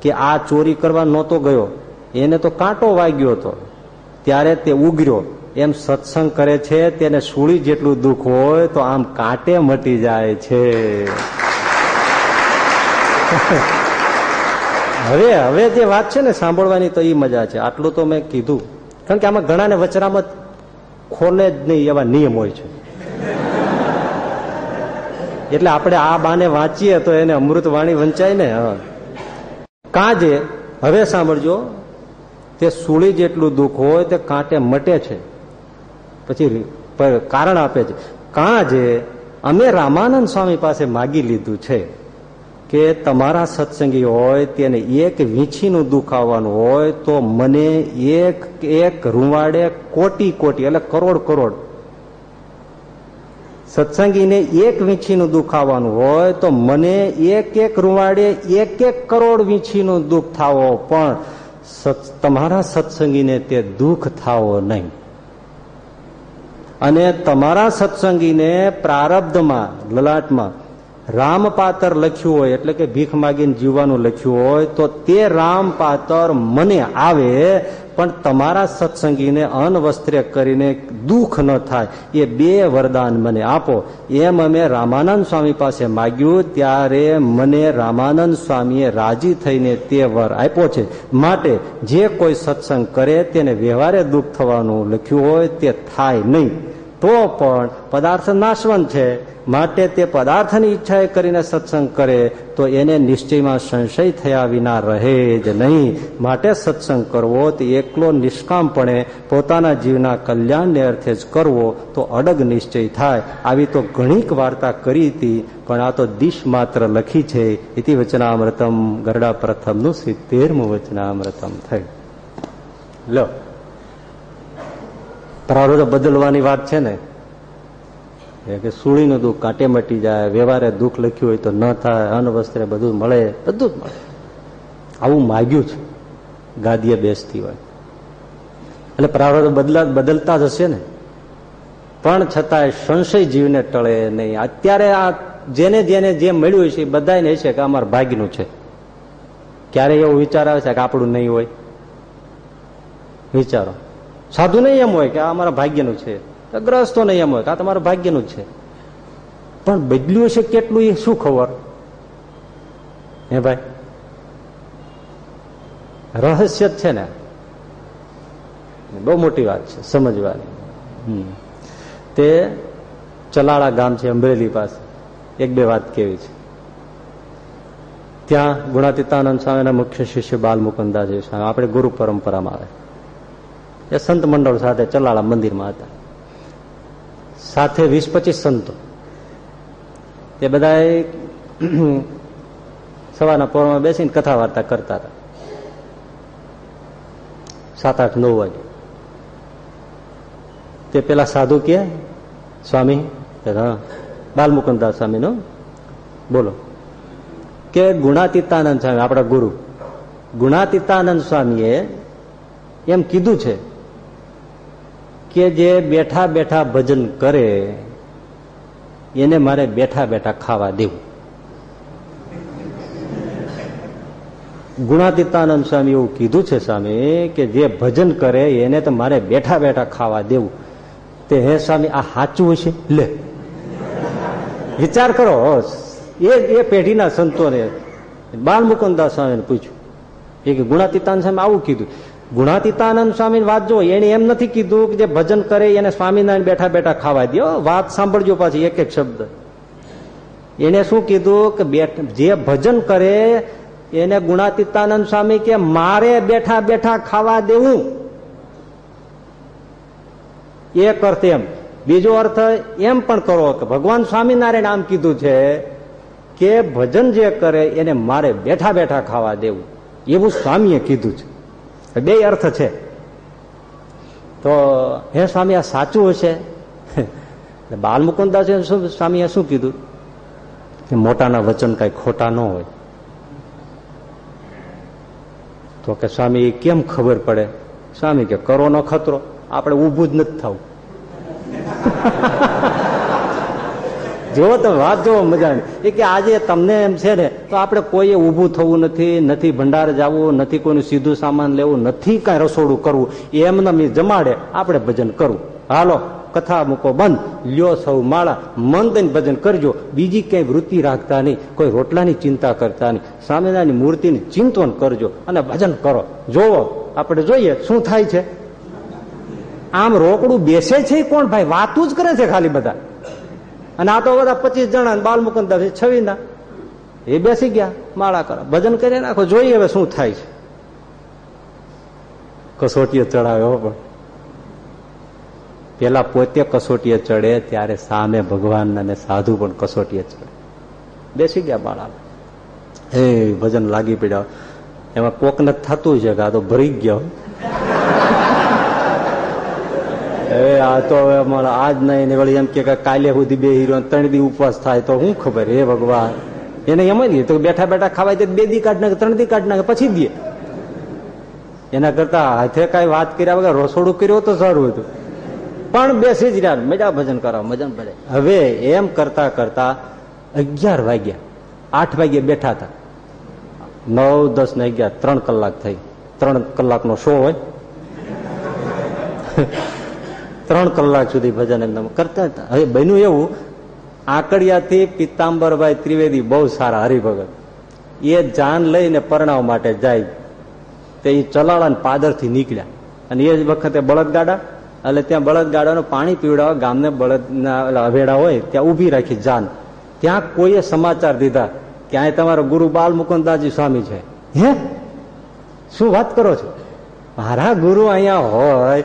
કે આ ચોરી કરવા નહોતો ગયો. એને તો કાંટો વાગ્યો હતો. ત્યારે તે ઉગર્યો. એમ સત્સંગ કરે છે, તેને સુળી જેટલું દુઃખ હોય તો આમ કાંટે મટી જાય છે. હવે હવે જે વાત છે ને સાંભળવાની તો એ મજા છે. આટલું તો મેં કીધું. કારણ કે આમાં ઘણાને વચરામત ખોલે જ નહીં એવા નિયમ હોય છે. એટલે આપણે આ બાને વાંચીએ તો એને અમૃત વાણી વંચાય ને કાજે, હવે સાંભળજો, તે સુળી જેટલું દુઃખ હોય તે કાંટે મટે છે. પછી કારણ આપે છે. કાજે, અમે રામાનંદ સ્વામી પાસે માગી લીધું છે કે તમારા સત્સંગી હોય, તેને એક વીંછીનું દુઃખ આવવાનું હોય, તો મને એક એક રૂવાડે કોટી કોટી, એટલે કરોડ કરોડ સત્સંગીને એક વીંછીનું દુઃખ આવવાનું હોય તો મને એક એક રૂવાડે એક એક કરોડ વીંછીનું દુઃખ થાવો, પણ તમારા સત્સંગીને તે દુઃખ થાવો નહીં. અને તમારા સત્સંગીને પ્રારબ્ધમાં, લલાટમાં રામપાતર લખ્યું હોય, એટલે કે ભીખ માગીને જીવવાનું લખ્યું હોય, તો તે રામપાતર મને આવે, પણ તમારા સત્સંગીને અનવસ્ત્રે કરીને દુઃખ ન થાય. એ બે વરદાન મને આપો. એમ અમે રામાનંદ સ્વામી પાસે માગ્યું, ત્યારે મને રામાનંદ સ્વામીએ રાજી થઈને તે વર આપ્યો છે. માટે જે કોઈ સત્સંગ કરે, તેને વ્યવહારે દુઃખ થવાનું લખ્યું હોય, તે થાય નહીં. તો પણ પદાર્થ નાશવંત છે. માટે તે પદાર્થની ઈચ્છા કરીને સત્સંગ કરે તો એને નિશ્ચયમાં સંશય થયા વિના રહે જ નહીં. માટે સત્સંગ કરવો તે એકલો નિષ્કામપણે પોતાના જીવના કલ્યાણને અર્થે જ કરવો તો અડગ નિશ્ચય થાય. આવી તો ઘણીક વાર્તા કરી હતી, પણ આ તો દિશ માત્ર લખી છે. ઇતિ વચનામૃતમ ગરડા પ્રથમનું સિત્તેરમું વચનામૃતમ થયું. લો. પ્રારોધ બદલવાની વાત છે ને. કે સુળીનું દુઃખ કાંટે મટી જાય, વ્યવહારે દુઃખ લખ્યું હોય તો ન થાય અનવસ્ત્રે બધું મળે, બધું જ મળે. આવું માગ્યું છે. ગાદીએ બેસતી હોય. એટલે પ્રારંભ બદલા, બદલતા જ હશે ને. પણ છતાંય સંશય જીવને ટળે નહીં. અત્યારે આ જેને જેને જે મળ્યું છે એ બધાને છે કે અમારા ભાગ્યનું છે. ક્યારે એવો વિચાર આવે છે કે આપણું નહીં હોય? વિચારો. સાધુ નહીં એમ હોય કે આ અમારા ભાગ્યનું છે. ગ્રસ્તો નહીં એમ હોય કે આ તમારા ભાગ્યનું જ છે. પણ બદલ્યું છે કેટલું એ શું ખબર? હે ભાઈ? રહસ્ય જ છે ને. બહુ મોટી વાત છે, સમજવાની. તે ચલાળા ગામ છે, અમરેલી પાસે. એક બે વાત કેવી છે. ત્યાં ગુણાતીતાનંદ સ્વામીના મુખ્ય શિષ્ય બાલ મુકુદાજી સ્વામી આપણે ગુરુ પરંપરામાં આવે. એ સંત મંડળ સાથે ચલાળા મંદિરમાં હતા. સાથે વીસ પચીસ સંતો. એ બધા સવારના પોરમાં બેસીને કથા વાર્તા કરતા હતા. સાત આઠ નવ વાગે. તે પેલા સાધુ કે, સ્વામી હા બાલમુકુદાસ સ્વામી નો બોલો. કે, ગુણાતીતાનંદ સ્વામી, આપણા ગુરુ. ગુણાતીતાનંદ સ્વામીએ એમ કીધું છે કે જે બેઠા બેઠા ભજન કરે, એને મારે બેઠા બેઠા ખાવા દેવું. ગુણાતીતાનંદ સ્વામી એવું કીધું છે સ્વામી કે જે ભજન કરે, એને તો મારે બેઠા બેઠા ખાવા દેવું. તે હે સ્વામી, આ સાચું છે લે. વિચાર કરો, એ એ પેઢીના સંતોને બાલ મુકુદાસ સ્વામીને પૂછ્યું. એ કે ગુણાતીતાન સ્વામી આવું કીધું. ગુણાતીતાનંદ સ્વામી વાત જો એને એમ નથી કીધું કે જે ભજન કરે એને સ્વામિનારાયણ બેઠા બેઠા ખાવા દો. વાત સાંભળજો પાછી, એક એક શબ્દ. એને શું કીધું કે જે ભજન કરે એને ગુણાતીતાનંદ સ્વામી કે મારે બેઠા બેઠા ખાવા દેવું. એક અર્થ એમ. બીજો અર્થ એમ પણ કરો કે ભગવાન સ્વામિનારાયણ આમ કીધું છે કે ભજન જે કરે એને મારે બેઠા બેઠા ખાવા દેવું. એવું સ્વામીએ કીધું છે. બે અર્થ છે. તો હે સ્વામી, આ સાચું હશે? બાલ મુકુદાસ સ્વામીએ શું કીધું? કે મોટાના વચન કઈ ખોટા ન હોય. તો કે સ્વામી કેમ ખબર પડે? સ્વામી કે કરો નો ખતરો, આપણે ઊભું જ નથી થવું. જો તમે વાત જોવો મજા એ કે આજે તમને એમ છે ને, તો આપણે કોઈએ ઊભું થવું નથી નથી ભંડાર જવું, નથી કોઈનું સીધું સામાન લેવું, નથી કાંઈ રસોડું કરવું. એમને જમાડે, આપણે ભજન કરવું હાલો, કથા મૂકો બંધ. લ્યો સૌ માળા મન દઈને ભજન કરજો. બીજી ક્યાંય વૃત્તિ રાખતા નહીં, કોઈ રોટલાની ચિંતા કરતા નહીં. સ્વામિનારાયણની મૂર્તિની ચિંતન કરજો અને ભજન કરો. જોવો, આપણે જોઈએ, શું થાય છે? આમ રોકડું બેસે છે કોણ ભાઈ? વાતું જ કરે છે ખાલી બધા. અને આ તો બધા પચીસ જણા બાલ છવી ના એ બેસી ગયા, માળા કરો ભજન કરી નાખો, જોઈએ હવે શું થાય છે. કસોટીએ ચડાવ્યો પણ. પેલા પોતે કસોટીએ ચડે, ત્યારે સામે ભગવાન અને સાધુ પણ કસોટીએ ચડે. બેસી ગયા બાળા હે, ભજન લાગી પડ્યા. એમાં કોક નથી થતું છે કે આ તો ભરી ગયો. હવે આ તો હવે અમારા આજ નહીં ને વળી એમ કે કાલે સુધી બે હીરો ત્રણ દી ઉપવાસ થાય તો શું ખબર, હે ભગવાન? એને એમ જ તો બેઠા બેઠા ખાવાય તો બે દી કાઢ નાખે, ત્રણ દી કાઢ નાખે, પછી દે. એના કરતા હાથે કઈ વાત કર્યા વગર રસોડું કર્યો તો સારું હતું. પણ બેસી જ રહ્યા મજા ભજન કરો મજા પડે. હવે એમ કરતા કરતા અગિયાર વાગ્યા, આઠ વાગ્યે બેઠા હતા. નવ, દસ ને અગિયાર, ત્રણ કલાક થઈ. ત્રણ કલાકનો શો હોય. ત્રણ કલાક સુધી ભજન એમને કરતા હતા. હવે બન્યું એવું, આકડિયાથી પિત્તાંબરભાઈ ત્રિવેદી બહુ સારા હરિભગત. એ જાન લઈને પરણાવ માટે જાય. તે એ ચલાળા પાદરથી નીકળ્યા. અને એ જ વખતે બળદગાડા, એટલે ત્યાં બળદગાડાનું પાણી પીવડાવવા ગામને બળદના અભેડા હોય, ત્યાં ઊભી રાખી જાન. ત્યાં કોઈએ સમાચાર દીધા કે અહીં તમારો ગુરુ બાલ મુકુદાજી સ્વામી છે. હે? શું વાત કરો છો? મારા ગુરુ અહીંયા હોય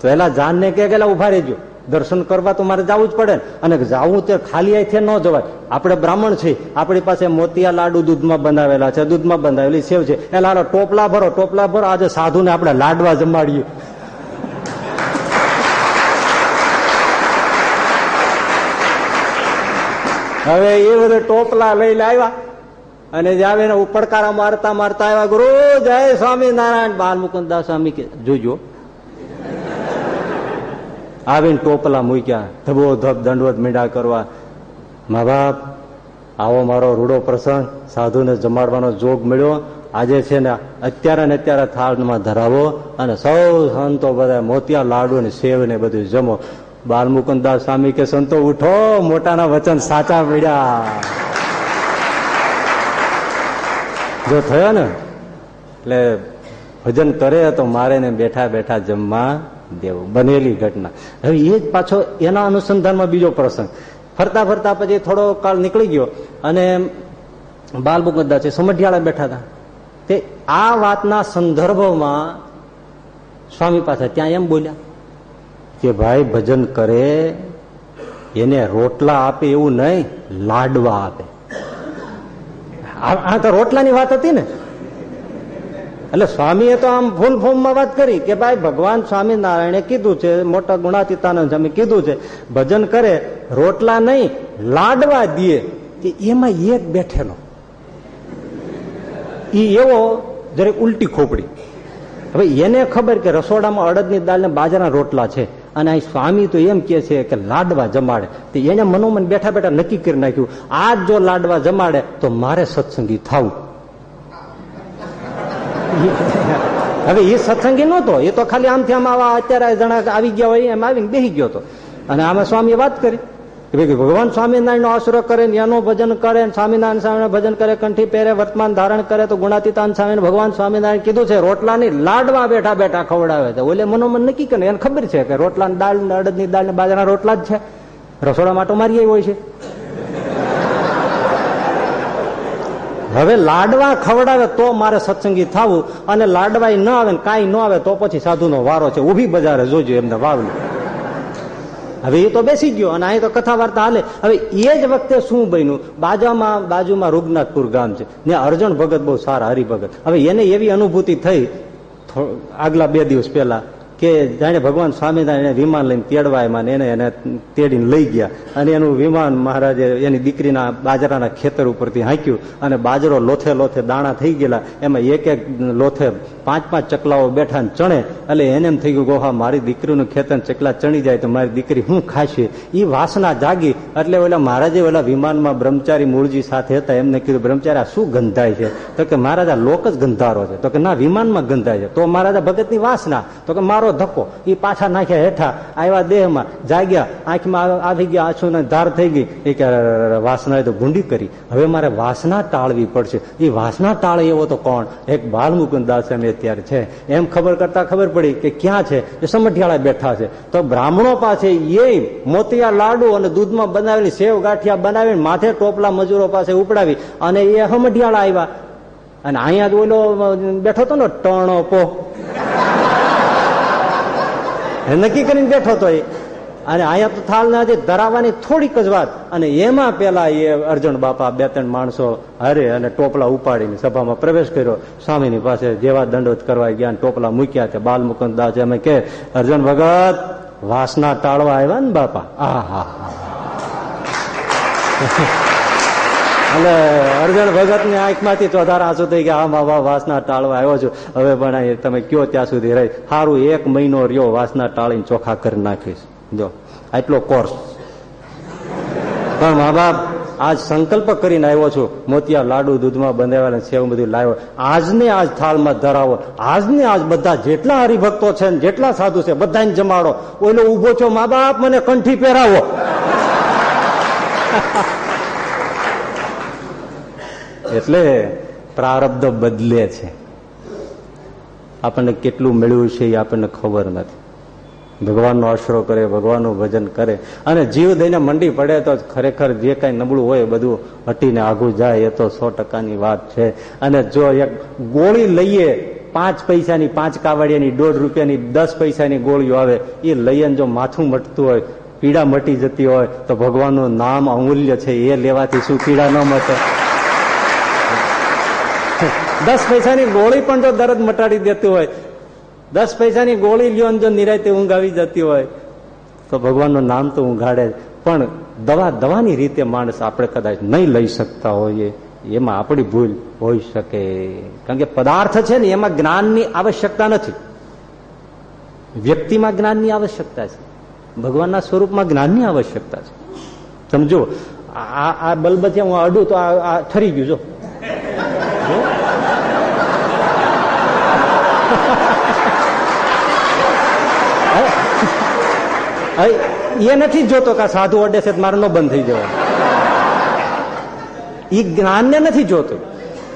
તો એલા જાનને કે ગયેલા ઊભા રહેજો. દર્શન કરવા તો મારે જવું જ પડે અને જવું તે ખાલી અહીંથી ન જવાય. આપણે બ્રાહ્મણ છીએ. આપણી પાસે મોતિયા લાડુ દૂધમાં બનાવેલા છે, દૂધમાં બંધાવેલી સેવ છે. એ લાડો ટોપલા ભરો ટોપલા ભરો. આજે સાધુને આપણે લાડવા જમાડીએ. હવે એ બધે ટોપલા લઈને આવ્યા. અને જાવે આવે પડકારા મારતા મારતા આવ્યા ગુરુ જય સ્વામી નારાયણ બાલ મુકુદાસ સ્વામી કે, જોજો આવીને ટોપલા મૂક્યા, ધબો ધબ દંડવત મીંડા કરવા, મા બાપ, આવો મારો રૂડો પ્રસંગ, સાધુને જમાડવાનો જોગ મળ્યો. આજે છે ને અત્યારે ને અત્યારે થાળમાં ધરાવો અને સૌ સંતો બધા મોતિયા લાડુ ને સેવ ને બધું જમો. બાલ મુકુદાસ સ્વામી કે, સંતો, ઉઠો, મોટાના વચન સાચા મળ્યા જો થયો ને, એટલે ભજન કરે તો મારે ને બેઠા બેઠા જમવા દેવું, બનેલી ઘટના. હવે એ જ પાછો એના અનુસંધાનમાં બીજો પ્રસંગ. ફરતા ફરતા પછી થોડો કાળ નીકળી ગયો અને બાલ મુકદ્દા છે, સમઢિયાળા બેઠા હતા. તે આ વાતના સંદર્ભમાં સ્વામી પાસે ત્યાં એમ બોલ્યા કે ભાઈ ભજન કરે, એને રોટલા આપે એવું નહીં, લાડવા આપે. આ તો રોટલાની વાત હતી ને. એટલે સ્વામીએ તો આમ ફૂલ ફોર્મમાં વાત કરી કે ભાઈ ભગવાન સ્વામિનારાયણે કીધું છે, મોટા ગુણાતીતાનંદ સ્વામી કીધું છે, ભજન કરે, રોટલા નહીં, લાડવા દે કે એમાં એક બેઠેલો. ઈ એવો જરાક ઉલટી ખોપડી. હવે એને ખબર કે રસોડામાં અડદની દાલ ને બાજરાના રોટલા છે. અને અહીં સ્વામી તો એમ કે છે કે લાડવા જમાડે. તો એને મનોમન બેઠા બેઠા નક્કી કરી નાખ્યું. આજ જો લાડવા જમાડે, તો મારે સત્સંગી થવું. હવે એ સત્સંગી નહોતો એ તો ખાલી આમથી આમ આવા અત્યારે જણા આવી ગયા હોય એમ આવીને બેસી ગયો હતો. અને આમાં સ્વામીએ વાત કરી. કે ભાઈ ભગવાન સ્વામિનારાયણ નો આશરો કરે ને એનું ભજન કરે સ્વામિનારાયણ સ્વામી ભજન કરે, કંઠી પહેરે, વર્તમાન ધારણ કરે, તો ગુણાતીતાન સ્વામી ભગવાન સ્વામિનારાયણ કીધું છે, રોટલાની લાડવા બેઠા બેઠા ખવડાવે છે. ઓલે મનોમન નક્કી કરે એને ખબર છે કે રોટલા દાળ અડદની દાળ ને બાજરા રોટલા જ છે. રસોડા માટો મારી હોય છે. હવે લાડવા ખવડાવે તો મારે સત્સંગી થવું અને લાડવા ન આવે ને કાંઈ ન આવે તો પછી સાધુનો વારો છે. ઊભી બજારે જોજો એમને વાવલું. હવે એ તો બેસી ગયો અને અહીં તો કથા વાર્તા હાલે. હવે એ જ વખતે શું બન્યું? બાજુમાં બાજુમાં રૂગનાથપુર ગામ છે. ને અર્જુન ભગત બહુ સારા હરિભગત. હવે એને એવી અનુભૂતિ થઈ આગલા બે દિવસ પહેલા કે જાણે ભગવાન સ્વામિનારાયણ વિમાન લઈને તેડવા એમાં એને એને તેડીને લઈ ગયા. અને એનું વિમાન મહારાજે એની દીકરીના બાજરાના ખેતર ઉપરથી હાંક્યું અને બાજરો લોથે લોથે દાણા થઈ ગયેલા. એમાં એક એક લોથે પાંચ પાંચ ચકલાઓ બેઠા ચણે. એટલે એને એમ થઈ ગયું ગોહા મારી દીકરીનું ખેતર ચકલા ચણી જાય તો મારી દીકરી હું ખાશે? એ વાસના જાગી. એટલે ઓલા મહારાજે ઓલા વિમાનમાં બ્રહ્મચારી મૂળજી સાથે હતા. એમને કીધું, બ્રહ્મચારી, આ શું ગંધાય છે? તો કે, મહારાજા લોક જ ગંધારો છે. તો કે, ના, વિમાનમાં ગંધાય છે. તો મહારાજા ભગતની વાસના. તો કે, મારો ધક્કો એ પાછા નાખ્યા હેઠા આવ્યા દેહમાં જાગ્યા, આંખમાં આવી ગયા આછું ધાર થઈ ગઈ, એ કે વાસનાએ તો ગુંડી કરી. હવે મારે વાસના ટાળવી પડશે. એ વાસના ટાળે એવો તો કોણ? એક બાલમુકુંદ દાસ અત્યારે છે. એમ ખબર કરતા ખબર પડી કે ક્યાં છે? એ સમઢિયાળા બેઠા છે. તો બ્રાહ્મણો પાસે એ મોતિયા લાડુ અને દૂધમાં બનાવેલી સેવ ગાંઠિયા બનાવીને માથે ટોપલા મજૂરો પાસે ઉપડાવી અને એ સમઢિયાળા આવ્યા અને અહીંયા જ ઓલો બેઠો હતો ને ટણો પો નક્કી કરીને બેઠો તો એ અને અહીંયા તો થાલના ના ધરાવવાની થોડીક જ વાત. અને એમાં પેલા એ અર્જુન બાપા બે ત્રણ માણસો હરે અને ટોપલા ઉપાડીને સભામાં પ્રવેશ કર્યો. સ્વામીની પાસે જેવા દંડોત કરવા ગયા ટોપલા મૂક્યા છે બાલ મુકુંદ દાસ અમે કે, અર્જુન ભગત, વાસના ટાળવા આવ્યા ને બાપા? આ હા એટલે અર્જુન ભગતની આંખમાંથી ચોધાર આંસુ થઈ ગયા, આમ આવા વાસના ટાળવા આવ્યો છું. હવે પણ તમે કયો ત્યાં સુધી રહી. સારું એક મહિનો રહ્યો વાસના ટાળીને ચોખા કરી નાખીશ. જો, આટલો કોર્સ પણ મા બાપ આજ સંકલ્પ કરીને આવ્યો છું. મોતિયા લાડુ દૂધમાં બંધાવેલા સેવ બધું લાવ્યો. આજને આજ થાળમાં ધરાવો. આજને આજ બધા જેટલા હરિભક્તો છે જેટલા સાધુ છે, બધાને જમાડો. ઓલો ઊભો છો મા બાપ મને કંઠી પહેરાવો. એટલે પ્રારબ્ધ બદલે છે. આપણને કેટલું મેળવ્યું છે એ આપણને ખબર નથી. ભગવાનનો આશરો કરે, ભગવાનનું ભજન કરે. અને જીવ દઈને મંડી પડે તો ખરેખર જે કાંઈ નબળું હોય બધું હટીને આઘું જાય, એ તો સો ટકાની વાત છે. અને જો એક ગોળી લઈએ, પાંચ પૈસાની, પાંચ કાવડિયાની, દોઢ રૂપિયાની, દસ પૈસાની ગોળીઓ આવે, એ લઈને જો માથું મટતું હોય, પીડા મટી જતી હોય, તો ભગવાનનું નામ અમૂલ્ય છે. એ લેવાથી શું પીડા ન મટે? દસ પૈસાની ગોળી પણ જો દર્દ મટાડી દેતી હોય, દસ પૈસાની ગોળી લ્યો જો નિરાયતે ઊંઘ આવી જતી હોય, તો ભગવાનનું નામ તો ઊંઘાડે પણ દવા, દવાની રીતે માણસ આપણે કદાચ નહીં લઈ શકતા હોઈએ, એમાં આપણી ભૂલ હોઈ શકે. કારણ કે પદાર્થ છે ને, એમાં જ્ઞાનની આવશ્યકતા નથી. વ્યક્તિમાં જ્ઞાનની આવશ્યકતા છે. ભગવાનના સ્વરૂપમાં જ્ઞાનની આવશ્યકતા છે. સમજો આ આ બલ્બ છે, હું અડું તો આ ઠરી ગયું, જો. એ નથી જોતો કે સાધુ અડે છે, મારે ન બંધ થઈ જવાય એ જ્ઞાનને નથી જોતો.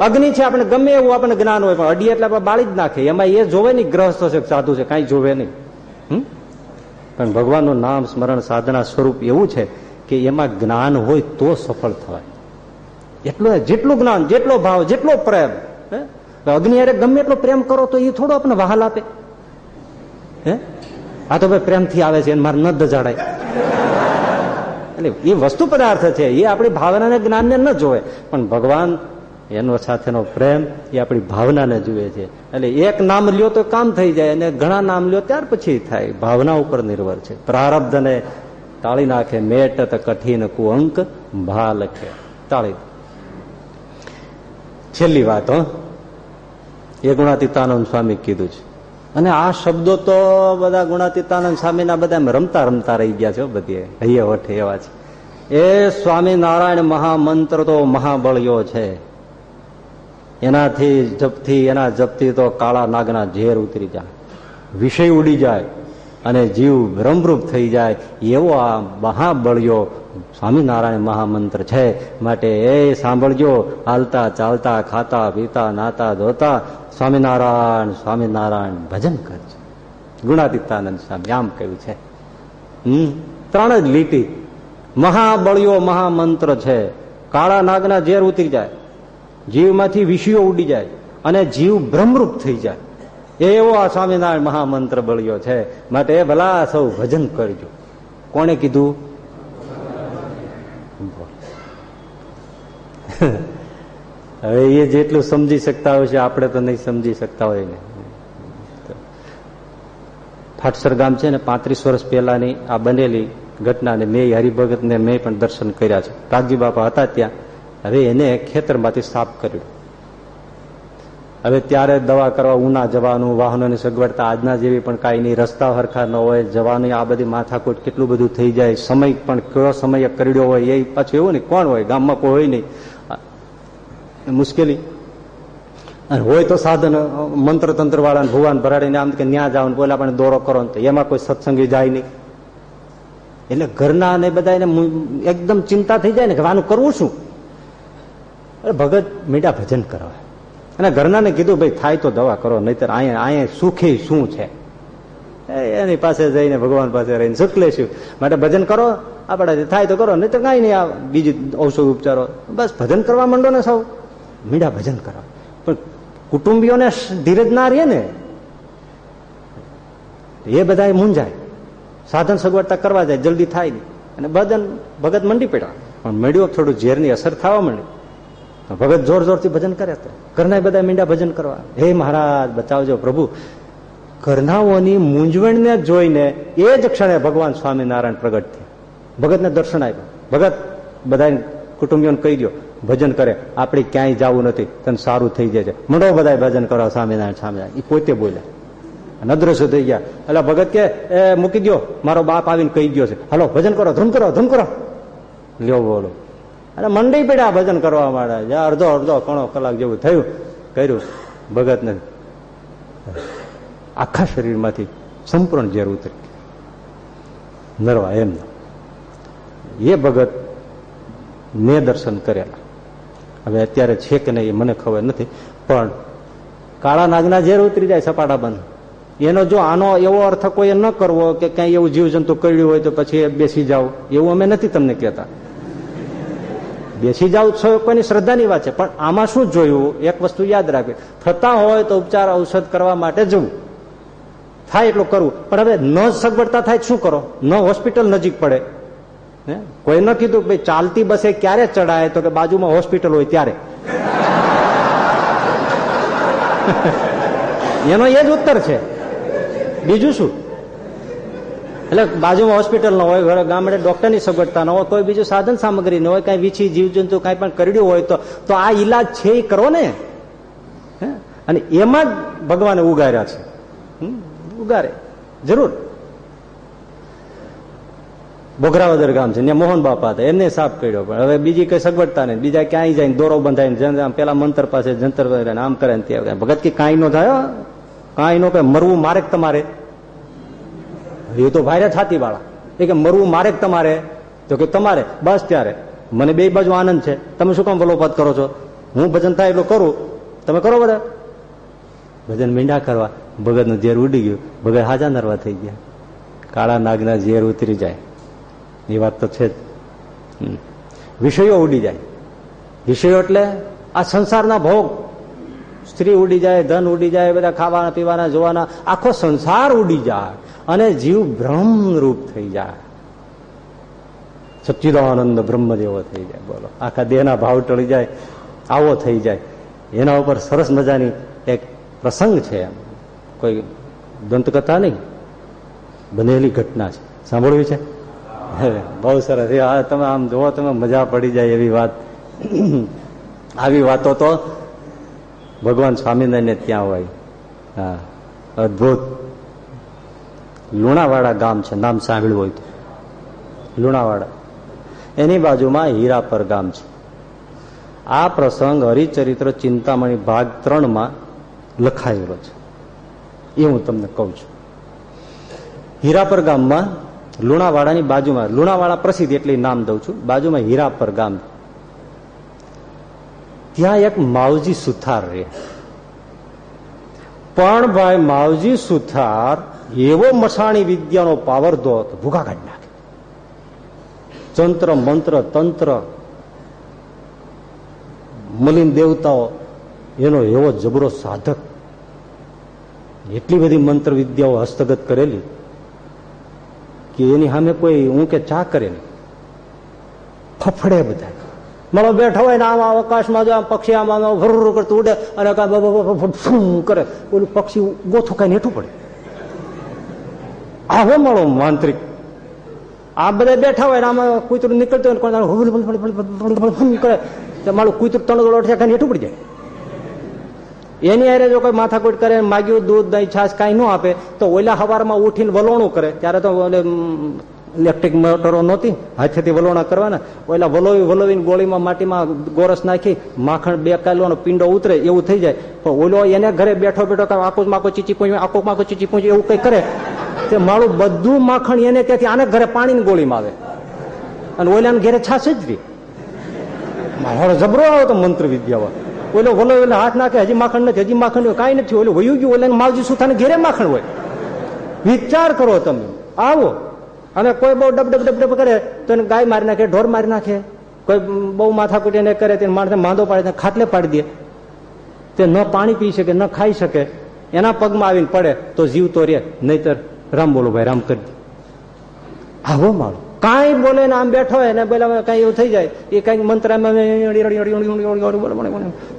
અગ્નિ છે, આપણે ગમે એવું આપણે જ્ઞાન હોય, પણ અડી એટલે બાળી જ નાખે એમાં એ જોવે નહીં, ગ્રહસ્થ છે સાધુ છે, કાંઈ જોવે નહીં. પણ ભગવાનનું નામ સ્મરણ સાધના સ્વરૂપ એવું છે કે એમાં જ્ઞાન હોય તો સફળ થવાય. એટલો, જેટલું જ્ઞાન, જેટલો ભાવ, જેટલો પ્રેમ અગ્નિ અરે ગમે એટલો પ્રેમ કરો તો એ થોડો આપણે વહાલ આપે. હે? આ તો ભાઈ પ્રેમથી આવે છે મારે ન દજાડાય. એટલે એ વસ્તુ પદાર્થ છે, એ આપણી ભાવનાને જ્ઞાનને ન જોવે. પણ ભગવાન એનો સાથેનો પ્રેમ એ આપણી ભાવનાને જુએ છે. એટલે એક નામ લ્યો તો કામ થઈ જાય અને ઘણા નામ લ્યો ત્યાર પછી થાય. ભાવના ઉપર નિર્ભર છે. પ્રારબ્ધને તાળી નાખે, મેટ કઠિન કુઅંક ભા લખે તાળી. છેલ્લી વાત, હો. એ ગુણાતીતાનંદ સ્વામી કીધું છે. અને આ શબ્દો તો બધા ગુણાતીતાનંદ સ્વામીના બધા રમતા રમતા રહી ગયા છે બધી. હૈયે વઠે એવા છે. એ સ્વામિનારાયણ મહામંત્ર તો મહાબળિયો છે. એનાથી જપથી, એના જપથી તો કાળા નાગના ઝેર ઉતરી જાય. વિષય ઉડી જાય અને જીવ ભ્રમરૂપ થઈ જાય એવો આ મહાબળિયો સ્વામિનારાયણ મહામંત્ર છે. માટે એ સાંભળજો. હાલતા, ચાલતા, ખાતા, પીતા, નાતા, ધોતા, સ્વામિનારાયણ સ્વામિનારાયણ ભજન કરજો. ગુણાતીતાનંદ સ્વામી આમ કહ્યું છે. હમ? ત્રણ જ લીટી. મહાબળિયો મહામંત્ર છે. કાળા નાગના ઝેર ઉતરી જાય. જીવમાંથી વિષયો ઉડી જાય અને જીવ ભ્રમરૂપ થઈ જાય. એવો આ સ્વામિનારાયણ મહામંત્ર બળ્યો છે. માટે એ ભલા સૌ ભજન કરજો. કોણે કીધું? હવે એ જેટલું સમજી શકતા હોય છે, આપણે તો નહીં સમજી શકતા હોય ને ફાટસર ગામ છે ને, પાંત્રીસ વર્ષ પહેલાની આ બનેલી ઘટના ને મેં હરિભગતને મેં પણ દર્શન કર્યા છે. કાગજી બાપા હતા ત્યાં. હવે એને ખેતરમાંથી સાફ કર્યું. હવે ત્યારે દવા કરવા ઉના જવાનું, વાહનોની સગવડતા આજના જેવી પણ કાંઈ નહીં, રસ્તા હરખા ન હોય, જવાની આ બધી માથાકૂટ કેટલું બધું થઈ જાય, સમય પણ કયો સમય કરડ્યો હોય એ, પાછું એવું નહીં, કોણ હોય, ગામમાં કોઈ હોય નહીં. મુશ્કેલી. અને હોય તો સાધન મંત્ર તંત્ર વાળા ભગવાન ભરાડીને આમ કે ન્યા જાવ બોલા, પણ દોરો કરો તો એમાં કોઈ સત્સંગી જાય નહીં. એટલે ઘરના ને બધા એકદમ ચિંતા થઈ જાય ને કે આનું કરવું શું? અરે ભગત મીઠા ભજન કરવા અને ઘરનાને કીધું, ભાઈ થાય તો દવા કરો, નહીતર અહીંયા અહીંયા સુખી શું છે? એની પાસે જઈને ભગવાન પાસે રહીને સુખ લેશું. માટે ભજન કરો, આપણે થાય તો કરો નહીં તો કાંઈ નહીં બીજી ઔષધ ઉપચારો. બસ ભજન કરવા માંડો ને સૌ. મીઠા ભજન કરવા પણ કુટુંબીઓને ધીરજ ના રહે ને? એ બધા મૂંઝાય. સાધન સગવડતા કરવા જાય, જલ્દી થાય અને ભજન ભગત મંડી પડ્યા. પણ મળ્યો, થોડું ઝેરની અસર થવા માંડી. ભગત જોર જોરથી ભજન કરે તો ઘરના બધા મીંડા ભજન કરવા. હે મહારાજ, બચાવજો પ્રભુ. ઘરનાઓની મૂંઝવણને જોઈને એ જ ક્ષણે ભગવાન સ્વામિનારાયણ પ્રગટ થયા. ભગતને દર્શન આપ્યા. ભગત બધા કુટુંબીઓને કહી દો ભજન કરે. આપણે ક્યાંય જવું નથી. તને સારું થઈ જાય છે. મંડો બધા ભજન કરો, સ્વામિનારાયણ સ્વામિનારાયણ. એ પોતે બોલે. અદ્રશ્ય થઈ ગયા. એટલે ભગત કે, એ, મૂકી દો મારો બાપ આવીને કહી ગયો છે. હલો, ભજન કરો, ધૂમ કરો ધૂમ કરો. લ્યો બોલો. અને મંડી પડ્યા ભજન કરવા જ્યાં અડધો અડધો કણો કલાક જેવું થયું. કર્યું. ભગતને આખા શરીરમાંથી સંપૂર્ણ ઝેર ઉતરી નરવા એમ એ ભગત મેં દર્શન કરેલા હવે અત્યારે છે કે નહીં મને ખબર નથી. પણ કાળા નાગના ઝેર ઉતરી જાય સપાટા બંધ. એનો જો આનો એવો અર્થ કોઈ ન કરવો કે કઈ એવું જીવજંતુ કર્યું હોય તો પછી બેસી જાઓ. એવું અમે નથી તમને કહેતા. બેસી જાવ છો કોઈની શ્રદ્ધાની વાત છે. પણ આમાં શું જોયું? એક વસ્તુ યાદ રાખવી. થતા હોય તો ઉપચાર ઔષધ કરવા માટે જવું. થાય એટલું કરવું. પણ હવે ન સગવડતા થાય શું કરો? ન હોસ્પિટલ નજીક પડે. કોઈ ન કીધું ભાઈ ચાલતી બસે ક્યારે ચડાય તો કે બાજુમાં હોસ્પિટલ હોય ત્યારે. એનો એ જ ઉત્તર છે. બીજું શું? એટલે બાજુમાં હોસ્પિટલ ન હોય ગામડે ડોક્ટરની સગવડતા ન હોય, કોઈ બીજું સાધન સામગ્રી ન હોય, કઈ વીછી જીવજંતુ કઈ પણ કરડ્યું હોય તો તો આ ઈલાજ છે એ કરો ને. અને એમાં જ ભગવાને ઉગાર્યા છે. ઉગારે. જરૂર. બોગરાવદર ગામ છે, ત્યાં મોહન બાપા હતા, એમને સાફ કર્યો પણ. હવે બીજી કઈ સગવડતા નહીં, બીજા ક્યાંય જાય દોરો બંધાય પેલા મંત્ર પાસે જંતર આમ કરે ત્યાં ભગત કે કાંઈ નો થાય કાંઈ નો કઈ, મરવું મારે તમારે. એ તો ભાઈ છાતી વાળા. એ કે મરવું મારે તમારે. તો કે તમારે, બસ ત્યારે. મને બે બાજુ આનંદ છે. તમે શું કામ વલોપાત કરો છો? હું ભજન થાય એટલું કરું. તમે કરો બધા. ભજન મીંડા કરવા. ભગતનું ઝેર ઉડી ગયું. ભગત હાજા નરવા થઈ ગયા. કાળા નાગના ઝેર ઉતરી જાય. એ વાત તો છે જ. વિષયો ઉડી જાય. વિષયો એટલે આ સંસારના ભોગ. સ્ત્રી ઉડી જાય, ધન ઉડી જાય બધા ખાવાના, પીવાના, જોવાના, આખો સંસાર ઉડી જાય અને જીવ બ્રહ્મરૂપ થઈ જાય. સચ્ચિદાનંદ બ્રહ્મ જેવો થઈ જાય. બોલો. આખા દેહના ભાવ ટળી જાય, આવો થઈ જાય. એના ઉપર સરસ મજાની એક પ્રસંગ છે કોઈ દંતકથા નહીં. બનેલી ઘટના છે. સાંભળવી છે? બહુ સરસ. આ તમે આમ જુઓ, તમે મજા પડી જાય એવી વાત. આવી વાતો તો ભગવાન સ્વામિનારાયણ ત્યાં હોય. હા. અદભુત. લુણાવાડા ગામ છે, નામ સાંભળ્યું હોય તો. લુણાવાડા. એની બાજુમાં હીરાપર ગામ છે. આ પ્રસંગ હરિચરિત્ર ચિંતામણી ભાગ ત્રણમાં લખાયેલો છે. એ હું તમને કહું છું. હીરાપર ગામમાં લુણાવાડાની બાજુમાં, લુણાવાડા પ્રસિદ્ધ એટલે નામ દઉં છું, બાજુમાં હીરાપર ગામ. ત્યાં એક માવજી સુથાર રહે. પણ ભાઈ માવજી સુથાર એવો મસાણી વિદ્યાનો પાવર દો ભૂખા કાઢી નાખે. તંત્ર મંત્ર, તંત્ર, મલિન દેવતાઓ, એનો એવો જબરો સાધક. એટલી બધી મંત્ર વિદ્યાઓ હસ્તગત કરેલી. કે એની સામે કોઈ હું કે ચા કરે નહીં ફફડે બધા મળો બેઠો હોય ને આમ અવકાશમાં જો પક્ષી આમ આમ ભર કરતું ઉડે અને ફૂમ કરે ઓલું પક્ષી ગોથું કઈ નેઠું પડે આવો મળો માંત્રિક આ બધા બેઠા હોય ને આમાં કૂતરું નીકળતું હોય કોણ કરે મારું કૂતરું દોડ છે હેઠું પડી જાય એની અરે જો કોઈ માથાકૂટ કરે, માગ્યું દૂધ, દહીં, છાશ, કાંઈ ન આપે, તો ઓલા હવારમાં ઉઠીને વલોણું કરે. ત્યારે તો ઇલેક્ટ્રિક મોટરો નહોતી, હાથેથી વલોણા કરવાના. ઓલા વલોવી વલોવીને ગોળીમાં માટીમાં ગોરસ નાખી, માખણ બે કાલોનો પિંડો ઉતરે, એવું થઈ જાય. પણ ઓલો એને ઘરે બેઠો બેઠો આકુશ માકો ચીચી પૂંચ્યું આકુક માકો ચીચી પૂંચ્યું એવું કઈ કરે. તે મારું બધું માખણ એને ત્યાંથી આને ઘરે પાણીની ગોળીમાં આવે. અને ઓલાને ઘેરે છાશ જ મારો જબરો આવે તો મંત્ર વિદ્યામાં ઓલો ઓલો એટલે હાથ નાખે, હજી માખણ નથી, હજી માખણ કાંઈ નથી ઓલું વયું ગયું ઓલા માવજી સુથાને ઘેરે માખણ હોય. વિચાર કરો તમે. આવો. અને કોઈ બહુ ડબ ડબ ડબ ડબ કરે, તો એને ગાય મારી નાખે, ઢોર મારી નાખે. કોઈ બહુ માથાકૂટ એને કરે તેને માણસે માંદો પાડે ખાટલે પાડી દે. તે ન પાણી પી શકે, ન ખાઈ શકે. એના પગમાં આવીને પડે, તો જીવ તો રે. નહીતર રામ બોલો ભાઈ, રામ કરી આવો મારો કાંઈ બોલે ને આમ બેઠો હોય ને પેલા કઈ એવું થઈ જાય એ કંઈક મંત્ર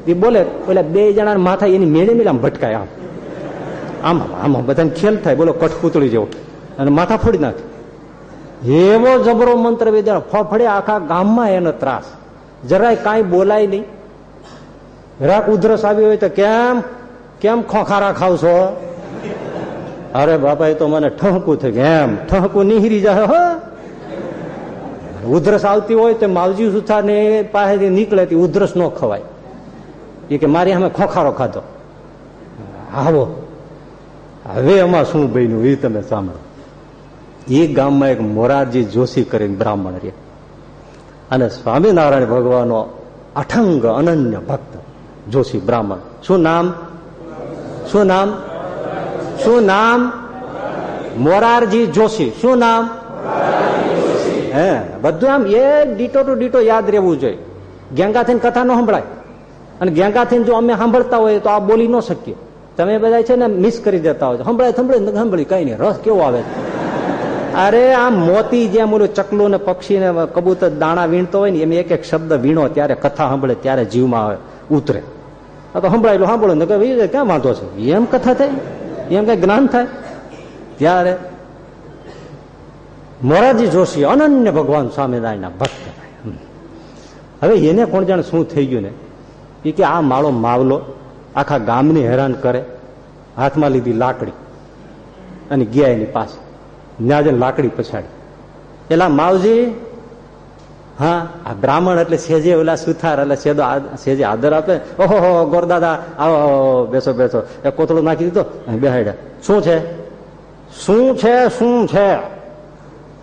એ બોલે પેલા બે જણા માથા એની મેળે મેળે આમ ભટકાય આમ આમ આમ બધાને ખેલ થાય બોલો કઠપૂતળી જેવો અને માથા ફોડી નાખે એવો જબરો મંત્ર વિદ્યા ફફડે આખા ગામમાં એનો ત્રાસ જરાય કાંઈ બોલાય નહીં જરાક ઉધરસ આવી હોય તો કેમ કેમ ખોખારા ખાવ છો અરે બાપા એ તો મને ઠહકું થયું એમ ઠહકું નિહરી જાય હો ઉધરસ આવતી હોય તો માવજી સુથાર ને પાસેથી નીકળે ઉધરસ ન ખવાય. એ કે મારી અમે ખોખારો ખાધો. આવો. હવે એમાં શું બન્યું એ તમે સાંભળો. એ ગામમાં એક મોરારજી જોશી કરીને બ્રાહ્મણ રે અને સ્વામિનારાયણ ભગવાનનો અઠંગ અનન્ય ભક્ત જોશી બ્રાહ્મણ. શું નામ? શું નામ? શું નામ? મોરારજી જોશી. શું નામ? હે, બધું આમ એ ડીટો ટુ ડીટો યાદ રહેવું જોઈએ. ગેંગા કથા ન સંભળાય. અને ગેંગા જો અમે સાંભળતા હોઈએ તો આ બોલી ન શકીએ. તમે બધા છે ને મિસ કરી દેતા હોય સંભળાય સંભળાય સાંભળી કઈ નહીં. રસ કેવો આવે? અરે આ મોતી જેમ ઓલું ચકલું ને પક્ષી ને કબૂતર દાણા વીણતો હોય ને, એમ એક એક શબ્દ વીણો, ત્યારે કથા સાંભળે, ત્યારે જીવમાં આવે, ઉતરે. તો સંભળાયેલું, સાંભળો ને ક્યાં વાંધો છે? એમ કથા થાય? એમ કઈ જ્ઞાન થાય? ત્યારે મોરારજી જોશી અનન્ય ભગવાન સ્વામિનારાયણના ભક્ત. હવે એને કોણ જાણે શું થઈ ગયું ને? એ કે આ માળો માવલો, આખા ગામને હેરાન કરે, હાથમાં લીધી લાકડી અને ગયા એની પાસે. ત્યાં લાકડી પછાડી. એલા માવજી, હા, આ બ્રાહ્મણ એટલે સેજે ઓલા સુથાર, એટલે સેદો સેજે આદર આપે. ઓહો ગોરદાદા, આવો બેસો બેસો. એ કોથળો નાખી દીધો બેહાડ્યા શું છે? શું છે શું છે?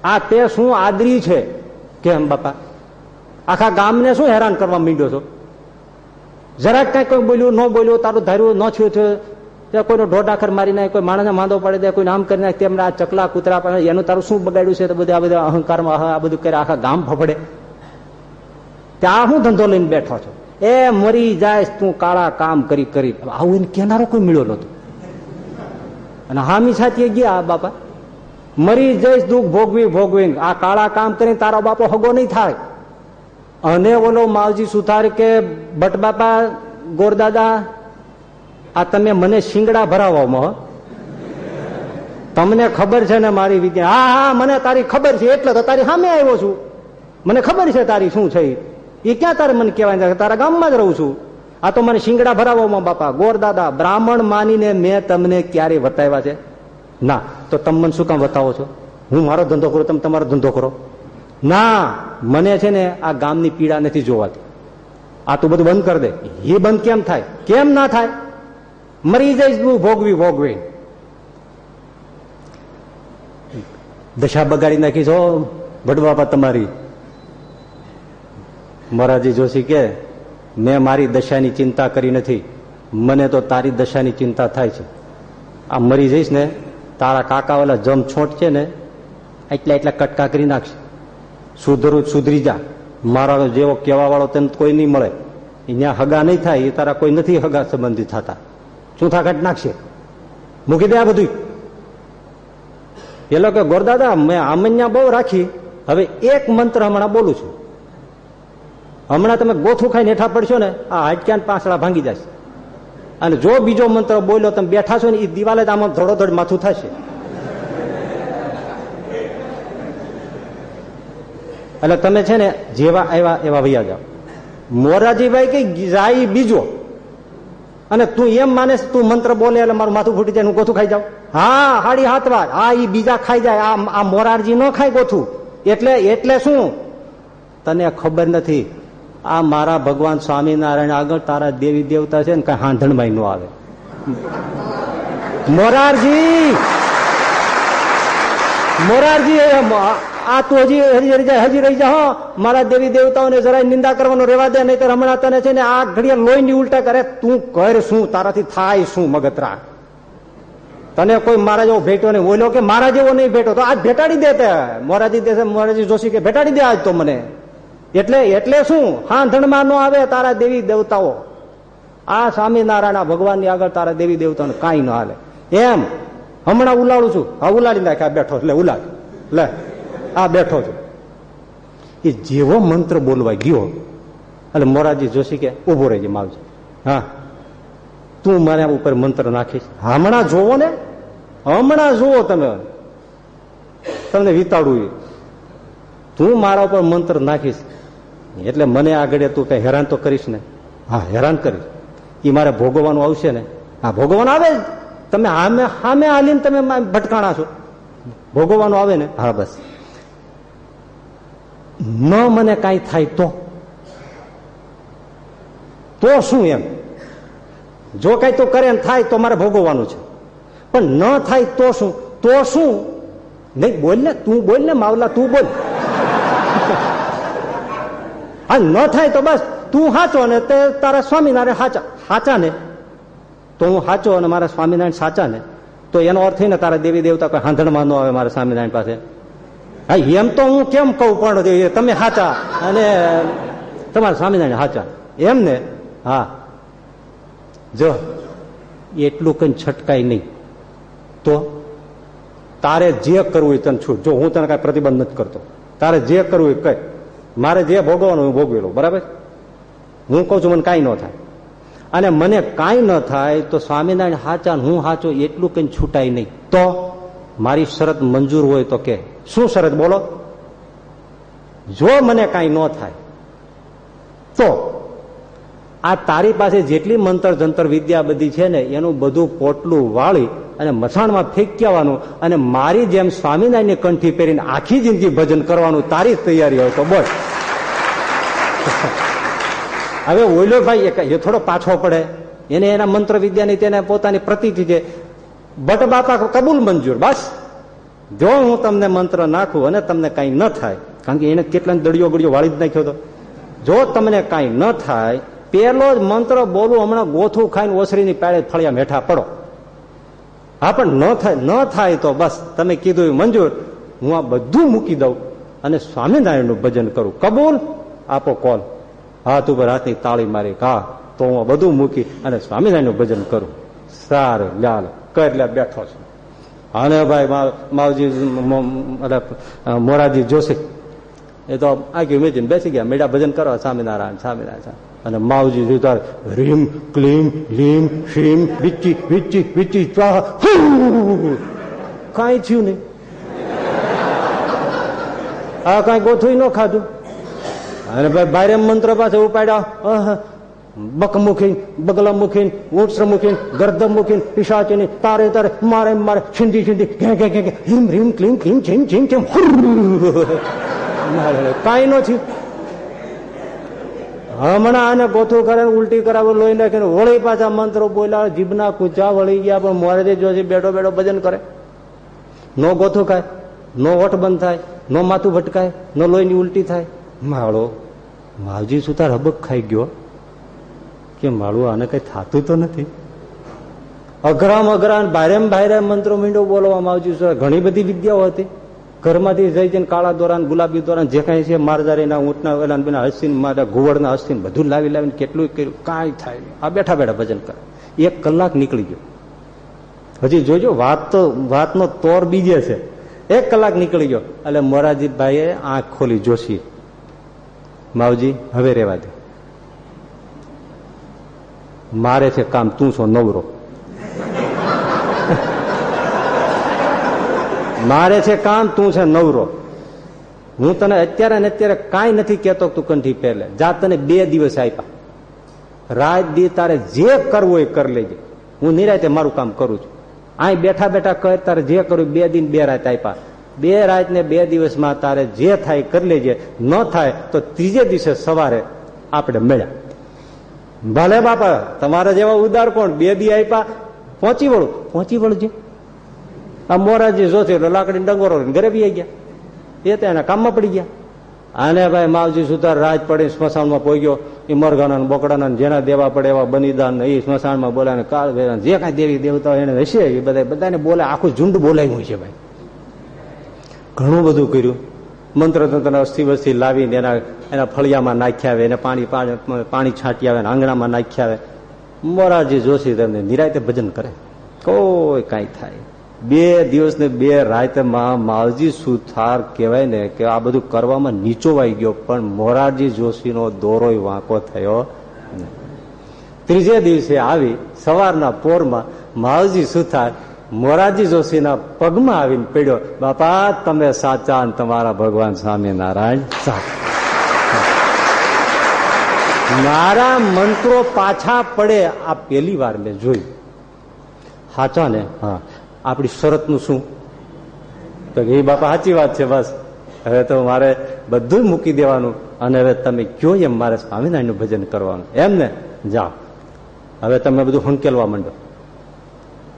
આ તે શું આદરી છે? કેમ બાપા, આખા ગામને શું હેરાન કરવા માંડ્યો છો? જરાક કઈ કોઈ બોલ્યું, ન બોલ્યું, તારું ધાર્યું ન થયું છે ત્યાં કોઈનો ઢોઢાખર મારી નાખે, કોઈ માણસને માંદો પાડી દે, કોઈ નામ કરી નાખે, તેમને આ ચકલા કૂતરા એનું તારું શું બગાડ્યું છે? બધું આ બધા અહંકારમાં, આ બધું કરે, આખા ગામ ફફડે ત્યાં હું ધંધો લઈને બેઠો છો? એ મરી જાય, તું કાળા કામ કરી કરી. આવું એને કેનારો કોઈ મળ્યો નતો અને હામી સાથે ગયા બાપા. મરી જઈશ દુઃખ ભોગવી ભોગવી આ કાળા કામ કરીને તારો બાપો હગો નહીં થાય. અને ઓલો માવજી સુથાર કે, બટ બાપા, ગોરદાદા, આ તમે મને શિંગડા ભરાવવામાં તમને ખબર છે ને મારી વિદ્યા? હા હા, મને તારી ખબર છે. એટલે તો તારી સામે આવ્યો છું. મને ખબર છે તારી શું છે એ ક્યાં તારે મને કહેવાય? તારા ગામમાં જ રહું છું. આ તો મને શિંગડા ભરાવવામાં બાપા. ગોરદાદા, બ્રાહ્મણ માનીને મેં તમને ક્યારે બતાવ્યા છે? ના, તો તમે મને શું કામ બતાવો છો? હું મારો ધંધો કરું, તમે તમારો ધંધો કરો. ના, મને છે ને આ ગામની પીડા નથી જોવાતી. આ તું બધું બંધ કરી દે. એ બંધ કેમ થાય? કેમ ના થાય? મરી જઈશ તું ભોગવી ભોગવી. દશા બગાડી નાખી છો ભટબાપા તમારી. મોરારજી જોશી કે, મેં મારી દશાની ચિંતા કરી નથી. મને તો તારી દશાની ચિંતા થાય છે. આ મરી જઈશ ને તારા કાકા વાલા જમ છોટ છે ને, એટલા એટલા કટકા કરી નાખશે. સુધરું, સુધરી જા. મારા જેવો કહેવા વાળો તેને કોઈ નહીં મળે. અહીંયા હગા નહીં થાય, એ તારા કોઈ નથી હગા સંબંધિત થતા. ચૂંથા કાઢ નાખશે. મૂકી દે આ બધું એ લોકો, ગોરદાદા, મેં આમન્યા બહુ રાખી. હવે એક મંત્ર હમણાં બોલું છું. હમણાં તમે ગોથું ખાઈને હેઠા પડશો ને, આ હાડક્યા પાંસળા ભાંગી જશે. અને જો બીજો મંત્ર બોલ્યો, તમે બેઠા છો ને એ દિવાલે જ આમાં ધડોધડ ધોડ માથું થશે. એટલે તમે છે ને, જેવા આવ્યા એવા વૈયા જાઓ. મોરાજીભાઈ કઈ જાય બીજો. અને તું એમ માને તું મંત્ર બોલે એટલે મારું માથું ફૂટી જાય હું ગોથું ખાઈ જાઉં. હા, હાડી હાથ વાર હા એ બીજા ખાઈ જાય. આ મોરારજી ન ખાય ગોથું. એટલે એટલે શું? તને ખબર નથી. આ મારા ભગવાન સ્વામિનારાયણ આગળ તારા દેવી દેવતા છે ને કઈ હાંધણભાઈ નો આવે. મોરારજી! મોરારજી આ તું હજી હજી રહી જાય હજી રહી જા મારા દેવી દેવતાઓને જરાય નિંદા કરવાનો રેવા દે નહીં હમણાં તને છે ને આ ઘડીએ લોહી ની ઉલટા કરે. તું કર શું, તારાથી થાય શું, મગતરા? તને કોઈ મારા જેવો ભેટો નહીં. બોલ્યો કે મારા જેવો નહીં ભેટો તો આજ ભેટાડી દે તે. મોરારજી દેશે મોરારજી જોશી કે ભેટાડી દે આજ તો મને. એટલે એટલે શું? હા ન આવે તારા દેવી દેવતાઓ. આ સ્વામિનારાયણ ભગવાનની આગળ તારા દેવી દેવતાને કાંઈ ન હાલે. એમ. હમણાં ઉલાડું છું. હા ઉલાડી નાખે આ બેઠો લે ઉલાડ લે. આ બેઠો છું. એ જેવો મંત્ર બોલવા ગયો, એટલે મોરારજી જોશી કે ઊભો રહેજે માવજી. હા. તું મારા ઉપર મંત્ર નાખીશ. હમણાં જોવો ને. હમણાં જુઓ તમે. તમને વિતાડું તું મારા ઉપર મંત્ર નાખીશ. એટલે મને આગળ તું કઈ હેરાન તો કરીશ ને? હા, હેરાન કરીશ. એ મારે ભોગવવાનું આવશે ને? હા, ભોગવવાનું આવે તમે હામે હામે હાલીને તમે ભટકાણા છો. ભોગવવાનું આવે ને? હા, બસ. ન મને કાંઈ થાય તો? તો શું એમ? જો કઈ તો કરે થાય તો મારે ભોગવવાનું છે. પણ ન થાય તો શું? તો શું? નહીં, બોલ ને, તું બોલ ને, માવલા, તું બોલ. હા ન થાય તો બસ તું સાચો ને તે તારા સ્વામિનારાયણ સાચા સાચા ને તો હું સાચો અને મારા સ્વામિનારાયણ સાચા ને તો એનો અર્થ ને તારા દેવી દેવતા કોઈ હાંધણમાં ન આવે મારા સ્વામિનારાયણ પાસે. હા, એમ તો હું કેમ કહું પણ તમે સાચા અને તમારા સ્વામિનારાયણ સાચા એમ ને? હા. જો, એટલું કઈ છટકાય નહીં. તો તારે જે કરવું એ તને છૂટ. જો હું તને કઈ પ્રતિબંધ નથી કરતો. તારે જે કરવું એ કઈ. મારે જે ભોગવવાનું હું ભોગવી બરાબર? હું કઉ છું, મને કાંઈ ન થાય. અને મને કાંઈ ન થાય તો સ્વામિનારાયણ હાચા હું હાચો એટલું કઈ છૂટાય નહીં. તો મારી શરત મંજૂર હોય તો કે, શું શરત બોલો? જો મને કાંઈ ન થાય, તો આ તારી પાસે જેટલી મંત્ર જંતર વિદ્યા બધી છે ને, એનું બધું પોટલું વાળી અને મસાણમાં ફેંક્યાવાનું અને મારી જેમ સ્વામિનારાયણની કંઠી પહેરીને આખી જિંદગી ભજન કરવાનું તારી તૈયારી હોય તો બોલ. હવે ઓઈલો ભાઈ એ થોડો પાછો પડે. એને એના મંત્ર વિદ્યાની તેને પોતાની પ્રતિથી છે. બટ બાપા, કબૂલ મંજૂર, બસ. જો હું તમને મંત્ર નાખું અને તમને કાંઈ ન થાય, કારણ કે એને કેટલા દડિયો ગડિયો વાળી જ નાખ્યો હતો જો તમને કાંઈ ન થાય પેલો જ મંત્ર બોલું, હમણાં ગોથું ખાઈને ઓસરીની પાડે ફળિયા મેઠા પડો. હા, પણ ન થાય ન થાય તો બસ, તમે કીધું એ મંજૂર. હું આ બધું મૂકી દઉં અને સ્વામિનારાયણનું ભજન કરું. કબૂલ? આપો કોલ. હાથ ઉપર હાથની તાળી મારી કા, તો હું બધું મૂકી અને સ્વામિનારાયણનું ભજન કરું. સારું લાલ કર લે બેઠો છું. અને ભાઈ માવજી મોરાજી જોશી. એ તો આગી મેચીને બેસી ગયા. મેળા ભજન કરો સ્વામિનારાયણ સ્વામિનારાયણ. અને માવજી જોતા રીમ, ક્લીમ, લીમ, શીમ વિચી વિચી વિચ્ચી ચા કાંઈ થયું નહીં. આ કાંઈ ગોથું ન ખાધું. અને ભાઈ ભારે મંત્ર પાસે ઉપાડ્યા બક મૂકીને બગલા મૂકીને ઊંટ્ર મૂકીને ગરદબ મૂકીને, પિશાચીને, તારે તારે, મારે મારે છીંદી ઘે ઘે ઘે ઘે હિમ રીમ, ક્લીમ ક્લીમ, છીમ છીમ છીમ કાંઈ ન થયું. હમણાં આને ગોથું કરે, ઉલટી કરાવે લોહી નાખીને વળી પાછા મંત્રો બોલ્યા, જીભના કૂચા વળી ગયા, પણ મોરેથી જોશી બેઠો બેઠો ભજન કરે. નો ગોથું ખાય, નો ઓઠ બંધ થાય, નો માથું ભટકાય, નો લોહીની ઉલટી થાય. માળો, માવજી સુતા રબક ખાઈ ગયો. કે માળું આને કઈ થતું તો નથી? અઘરામ અઘરા ભારે ભારે મંત્રો મીંડો બોલવા માવજી સુતા ઘણી બધી વિદ્યાઓ હતી. ઘરમાંથી જઈ જઈને કાળા દોરાન, ગુલાબી દોરાન જે કાંઈ છે, મારજારીના ઊંટના વેલા બેના હસીન, મારા ઘુવડના હસીન બધું લાવી લાવીને કેટલું કર્યું. કાંઈ થાય આ બેઠા બેઠા ભજન કરે. એક કલાક નીકળી ગયો. હજી જોજો, વાત તો વાતનો તોર બીજે છે. એક કલાક નીકળી ગયો. એટલે મોરાજીભાઈએ આંખ ખોલી, જોશી, માવજી, હવે રેવા દે. મારે છે કામ, તું છો નવરો. મારે છે કામ તું છે નવરો. હું તને અત્યારે ને અત્યારે કાંઈ નથી કેતો તું કંઠી પહેલે જા તને બે દિવસ આપ્યા. રાત દી તારે જે કરવું એ કરી લેજે. હું નિરાતે મારું કામ કરું છું. અહીં બેઠા બેઠા કર, તારે જે કરવું બે દિન બે રાત આપ્યા. બે રાત ને બે દિવસમાં તારે જે થાય કરી લેજે. ન થાય તો ત્રીજે દિવસે સવારે આપણે મળ્યા. ભલે બાપા, તમારા જેવા ઉદાર કોણ? બે દી આપ્યા, પહોંચી વળું. પહોંચી વળજે. આ મોરાજી જોથી લાકડી ડંગોરો ઘરે બી ગયા. એ તો એના કામમાં પડી ગયા. આને ભાઈ માવજી સુધાર રાજ પડી સ્મશાનમાં પહોંચ્યો એ મરઘાના બોકડાના જેના દેવા પડે એવા બનિદાન એ સ્મશાનમાં બોલે ને કાળ વેરા જે કાંઈ દેવી દેવતા એને હશે, એ બધા બધાને બોલે આખું ઝુંડ બોલાવ્યું છે ભાઈ. ઘણું બધું કર્યું. મંત્ર તંત્ર અસ્થિ વસ્તી લાવીને એના એના ફળિયામાં નાખ્યા આવે, એને પાણી પાણી છાંટી આવે આંગણામાં નાખ્યા આવે. મોરારજી જોશી તેમને નિરાયતે ભજન કરે. કોઈ કાંઈ થાય. બે દિવસ ને બે રાતમાં માવજી સુથાર કહેવાય ને કે આ બધું કરવામાં નીચોવાઈ ગયો, પણ મોરારજી જોશીનો દોરોય વાંકો થયો ત્રીજે દિવસે આવી, સવારના પોરમાં માવજી સુથાર મોરારજી જોશીના પગમાં આવીને પડ્યો, બાપા, તમે સાચા અને તમારા ભગવાન સ્વામિનારાયણ સાચા. મારા મંત્રો પાછા પડે આ પેલી વાર મેં જોયું. સાચા ને? હા. આપણી શરતનું શું? તો એ બાપા સાચી વાત છે, બસ. હવે તો મારે બધું મૂકી દેવાનું અને હવે તમે કયો એમ મારે સ્વામિનારાયણનું ભજન કરવાનું. એમ ને? જાઓ. હવે તમે બધું હંકેલવા માંડો.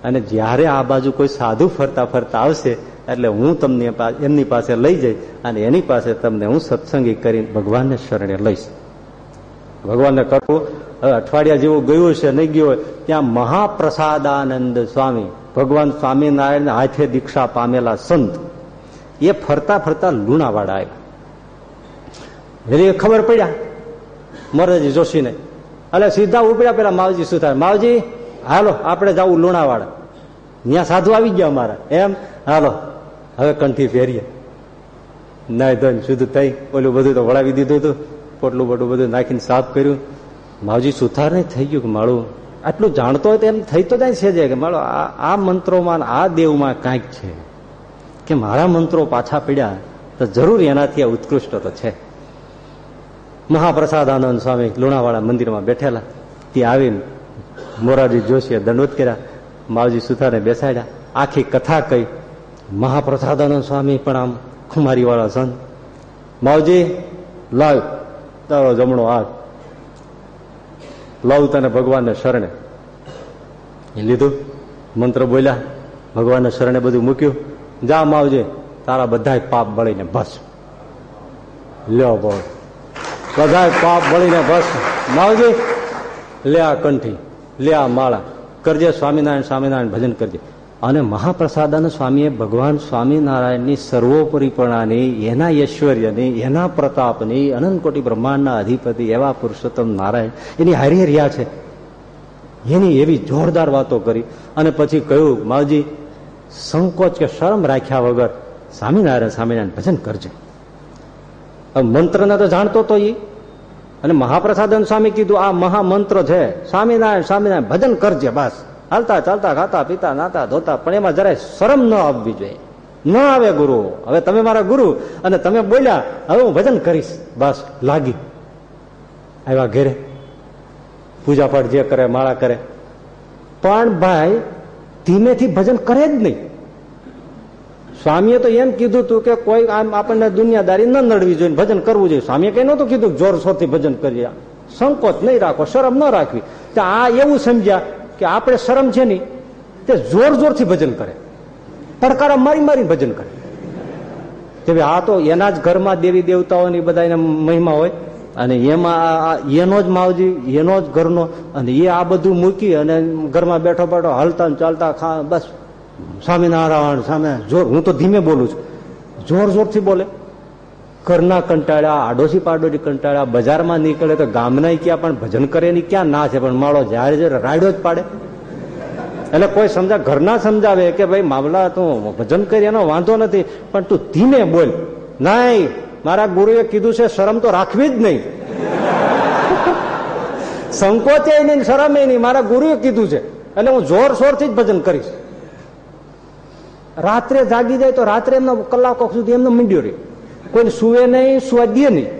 અને જ્યારે આ બાજુ કોઈ સાધુ ફરતા ફરતા આવશે, એટલે હું તમને એમની પાસે લઈ જઈ અને એની પાસે તમને હું સત્સંગી કરીને ભગવાનને શરણે લઈશ. ભગવાનને કરવું હવે અઠવાડિયા જેવું ગયું છે નહીં ગયું હોય, ત્યાં મહાપ્રસાદાનંદ સ્વામી ભગવાન સ્વામિનારાયણ હાથે દીક્ષા પામેલા સંત, એ ફરતા ફરતા લુણાવાડા આવ્યા. એટલે ખબર પડ્યા મોરારજી જોશીને. એટલે સીધા ઉપડ્યા પેલા માવજી થાય? માવજી, હાલો, આપણે જવું લુણાવાડા. ત્યાં સાધુ આવી ગયા અમારા. એમ, હાલો, હવે કંઠી ફેરીએ. નાય ધન શુદ્ધ થઈ, ઓલું બધું તો વળાવી દીધું હતું પોટલું બોટલું બધું નાખીને સાફ કર્યું. માવજી સુથાર નહીં થઈ ગયું કે માળું? આટલું જાણતો હોય તો એમ થઈ તો જાય છે કે મારો આ મંત્રોમાં આ દેવમાં કાંઈક છે. કે મારા મંત્રો પાછા પડ્યા તો જરૂર એનાથી આ ઉત્કૃષ્ટ તો છે. મહાપ્રસાદાનંદ સ્વામી લુણાવાડા મંદિરમાં બેઠેલા. ત્યાં આવીને મોરારજી જોશીએ દંડવત કર્યા. માવજી સુથારને બેસાડ્યા. આખી કથા કહી. મહાપ્રસાદાનંદ સ્વામી પણ આમ ખુમારીવાળા સંત. માવજી, લાવ. તારો જમણો હાથ. લવ તને ભગવાનને શરણે. લીધું. મંત્ર બોલ્યા. ભગવાનને શરણે બધું મૂક્યું. જા માવજે તારા બધા પાપ બળીને બસ લ્યો બહુ બધા પાપ બળીને બસ માવજી લે આ કંઠી લે આ માળા. કરજે સ્વામિનારાયણ સ્વામિનારાયણ ભજન કરજે. અને મહાપ્રસાદાન સ્વામીએ ભગવાન સ્વામિનારાયણની સર્વોપરીપણાની, એના ઐશ્વર્યની, એના પ્રતાપની, અનંત કોટી બ્રહ્માંડના અધિપતિ એવા પુરુષોત્તમ નારાયણ, એની હારી રહ્યા છે. એની એવી જોરદાર વાતો કરી અને પછી કહ્યું, માવજી, સંકોચ કે શરમ રાખ્યા વગર સ્વામિનારાયણ સ્વામિનારાયણ ભજન કરજે. મંત્રને તો જાણતો તો એ અને મહાપ્રસાદન સ્વામી કીધું, આ મહામંત્ર છે. સ્વામિનારાયણ સ્વામિનારાયણ ભજન કરજે બસ. હાલતા ચાલતા ખાતા પીતા નાતા ધોતા, પણ એમાં જરાય શરમ ન આવવી જોઈએ. ન આવે ગુરુ. હવે તમે મારા ગુરુ અને તમે બોલ્યા, હવે હું ભજન કરીશ. બસ લાગી આવ્યા ઘેરે. પૂજા પાઠ જે કરે, માળા કરે. પણ ભાઈ, ધીમેથી ભજન કરે જ નહીં. સ્વામીએ તો એમ કીધું હતું કે કોઈ આમ આપણને દુનિયાદારી ન નડવી જોઈએ ભજન કરવું જોઈએ. સ્વામીએ કઈ નતું કીધું જોર શોરથી ભજન કરીએ. સંકોચ નહીં રાખો, શરમ ન રાખવી. તો આ એવું સમજ્યા કે આપણે શરમ છે નહીં તે જોર જોરથી ભજન કરે. પડકારા મારી મારી ભજન કરે. કે ભાઈ આ તો એના જ ઘરમાં દેવી દેવતાઓની બધા એના મહિમા હોય અને એમાં એનો જ માવજી, એનો જ ઘરનો અને એ આ બધું મૂકી અને ઘરમાં બેઠો બેઠો હલતા ચાલતા ખા બસ. સ્વામિનારાયણ સામે જોર હું તો ધીમે બોલું છું. જોર જોરથી બોલે. ઘરના કંટાળ્યા આડોશી પાડોશી કંટાળ્યા બજારમાં નીકળે તો ગામના ક્યાં પણ ભજન કરે ની ક્યાં ના છે, પણ માળો જ્યારે જ્યારે રાયડો જ પાડે. એટલે કોઈ સમજા, ઘરના સમજાવે કે ભાઈ મામલા તું ભજન કરી એનો વાંધો નથી, પણ તું ધીમે બોલ. નહીં મારા ગુરુએ કીધું છે, શરમ તો રાખવી જ નહીં. સંકોચે નહીં, શરમ નહીં, મારા ગુરુએ કીધું છે. એટલે હું જોર શોરથી જ ભજન કરીશ. રાત્રે જાગી જાય તો રાત્રે એમનો કલાકો સુધી એમનો મીંડ્યો રહે. કોઈને સુવે નહીં, સુવા દે નહીં.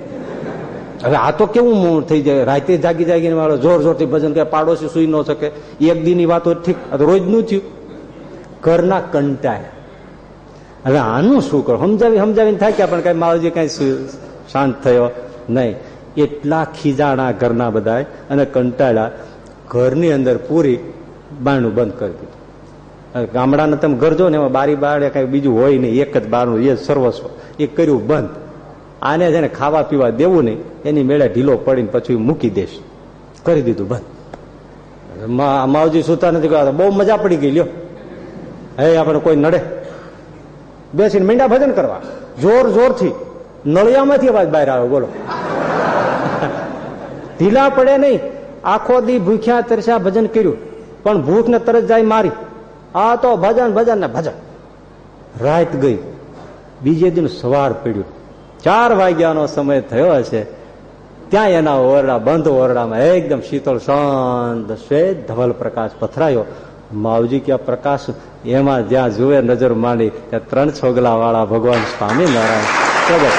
હવે આ તો કેવું મૂળ થઈ જાય? રાતે જાગી જાગીને વાળો જોર જોરથી ભજન કરે પાડોશી સુઈ ન શકે. એક દીની વાતો ઠીક રોજનું થયું. ઘરના કંટાય હવે આનું શું કરો? સમજાવી, સમજાવીને થાક્યા પણ કઈ માવજી કઈ શાંત થયો નહીં. એટલા ખીજાણા ઘરના બધા અને કંટાળા ઘરની અંદર પૂરી બારણું બંધ કરી દીધું. ગામડાના તમે ઘર જો ને, એમાં બારી બારે કઈ બીજું હોય નહીં. એક જ બારણું, એ સર્વસ્વ. એ કર્યું બંધ. આને જેને ખાવા પીવા દેવું નહીં. એની મેળે ઢીલો પડીને પછી મૂકી દેશ. કરી દીધું બંધ. માવજી સુતા નથી કહેવા બહુ મજા પડી ગઈ, લ્યો. હે, આપણે કોઈ નડે. બેસીને મીંડા ભજન કરવા. જોર જોરથી. નળિયામાંથી અવાજ બહાર આવે બોલો. ઢીલા પડે નહીં. આખો દી ભૂખ્યા તરસ્યા ભજન કર્યું. પણ ભૂખ ને તરત જાય મારી. આ તો ભજન ભજન ને ભજન. રાત ગઈ. બીજે દિન સવાર પડ્યું. ચાર વાગ્યાનો સમય થયો હશે. ત્યાં એના ઓરડા, બંધ ઓરડામાં એકદમ શીતળ, શાંત, શ્વેત ધવલ પ્રકાશ પથરાયો. માવજી કે પ્રકાશ એમાં જ્યાં જુએ નજર માંડી, ત્યાં ત્રણ છોગલા વાળા ભગવાન સ્વામિનારાયણ પ્રગટ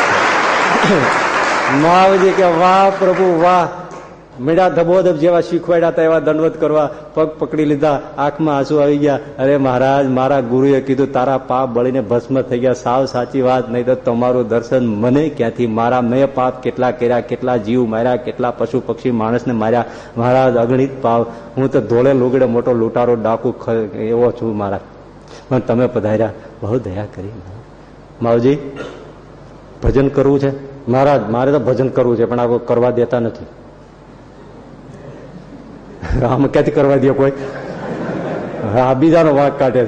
માવજી કે વાહ પ્રભુ વાહ. મીડા ધબોધબ જેવા શીખવાડ્યા હતા, એવા દંડવત કરવા પગ પકડી લીધા, આંખમાં આંસુ આવી ગયા. અરે મહારાજ, મારા ગુરુએ કીધું, તારા પાપ બળીને ભસ્મ થઈ ગયા. સાવ સાચી વાત, નહીં તો તમારું દર્શન મને ક્યાંથી? મારા મેં પાપ કેટલા કર્યા, કેટલા જીવ માર્યા, કેટલા પશુ પક્ષી માણસને માર્યા? મહારાજ, અગણિત પાપ. હું તો ધોળે લુગડે મોટો લૂંટારો ડાકુ એવો છું મારા પણ તમે પધાર્યા. બહુ દયા કરી માવજી, ભજન કરવું છે? મહારાજ, મારે તો ભજન કરવું છે, પણ આ કરવા દેતા નથી. આમ ક્યાંથી કરવા દે કોઈ. આ બીજાનો વાંક કાઢે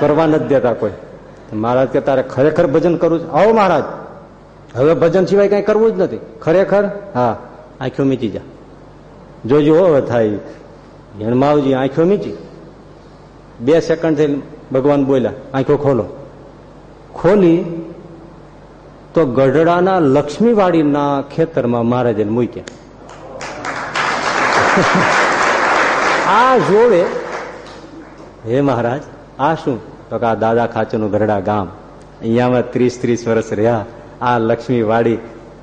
કરવા નથી દેતા કોઈ. મહારાજ કે, તારે ખરેખર ભજન કરવું છે? આવો મહારાજ. હવે ભજન સિવાય કઈ કરવું જ નથી. ખરેખર? હા. આંખો મીચી જા. જોજો હવે થાય હેણમાવજી, આંખો મીચી. બે સેકન્ડથી ભગવાન બોલ્યા, આંખો ખોલો. ખોલી? તો ગઢડાના લક્ષ્મીવાડીના ખેતરમાં મહારાજને મૂક્યા. આ જોવે, હે મહારાજ, આ શું? તો કે આ દાદા ખાચરનું ગરડા ગામ. અહીંયામાં ત્રીસ ત્રીસ વર્ષ રહ્યા. આ લક્ષ્મી વાડી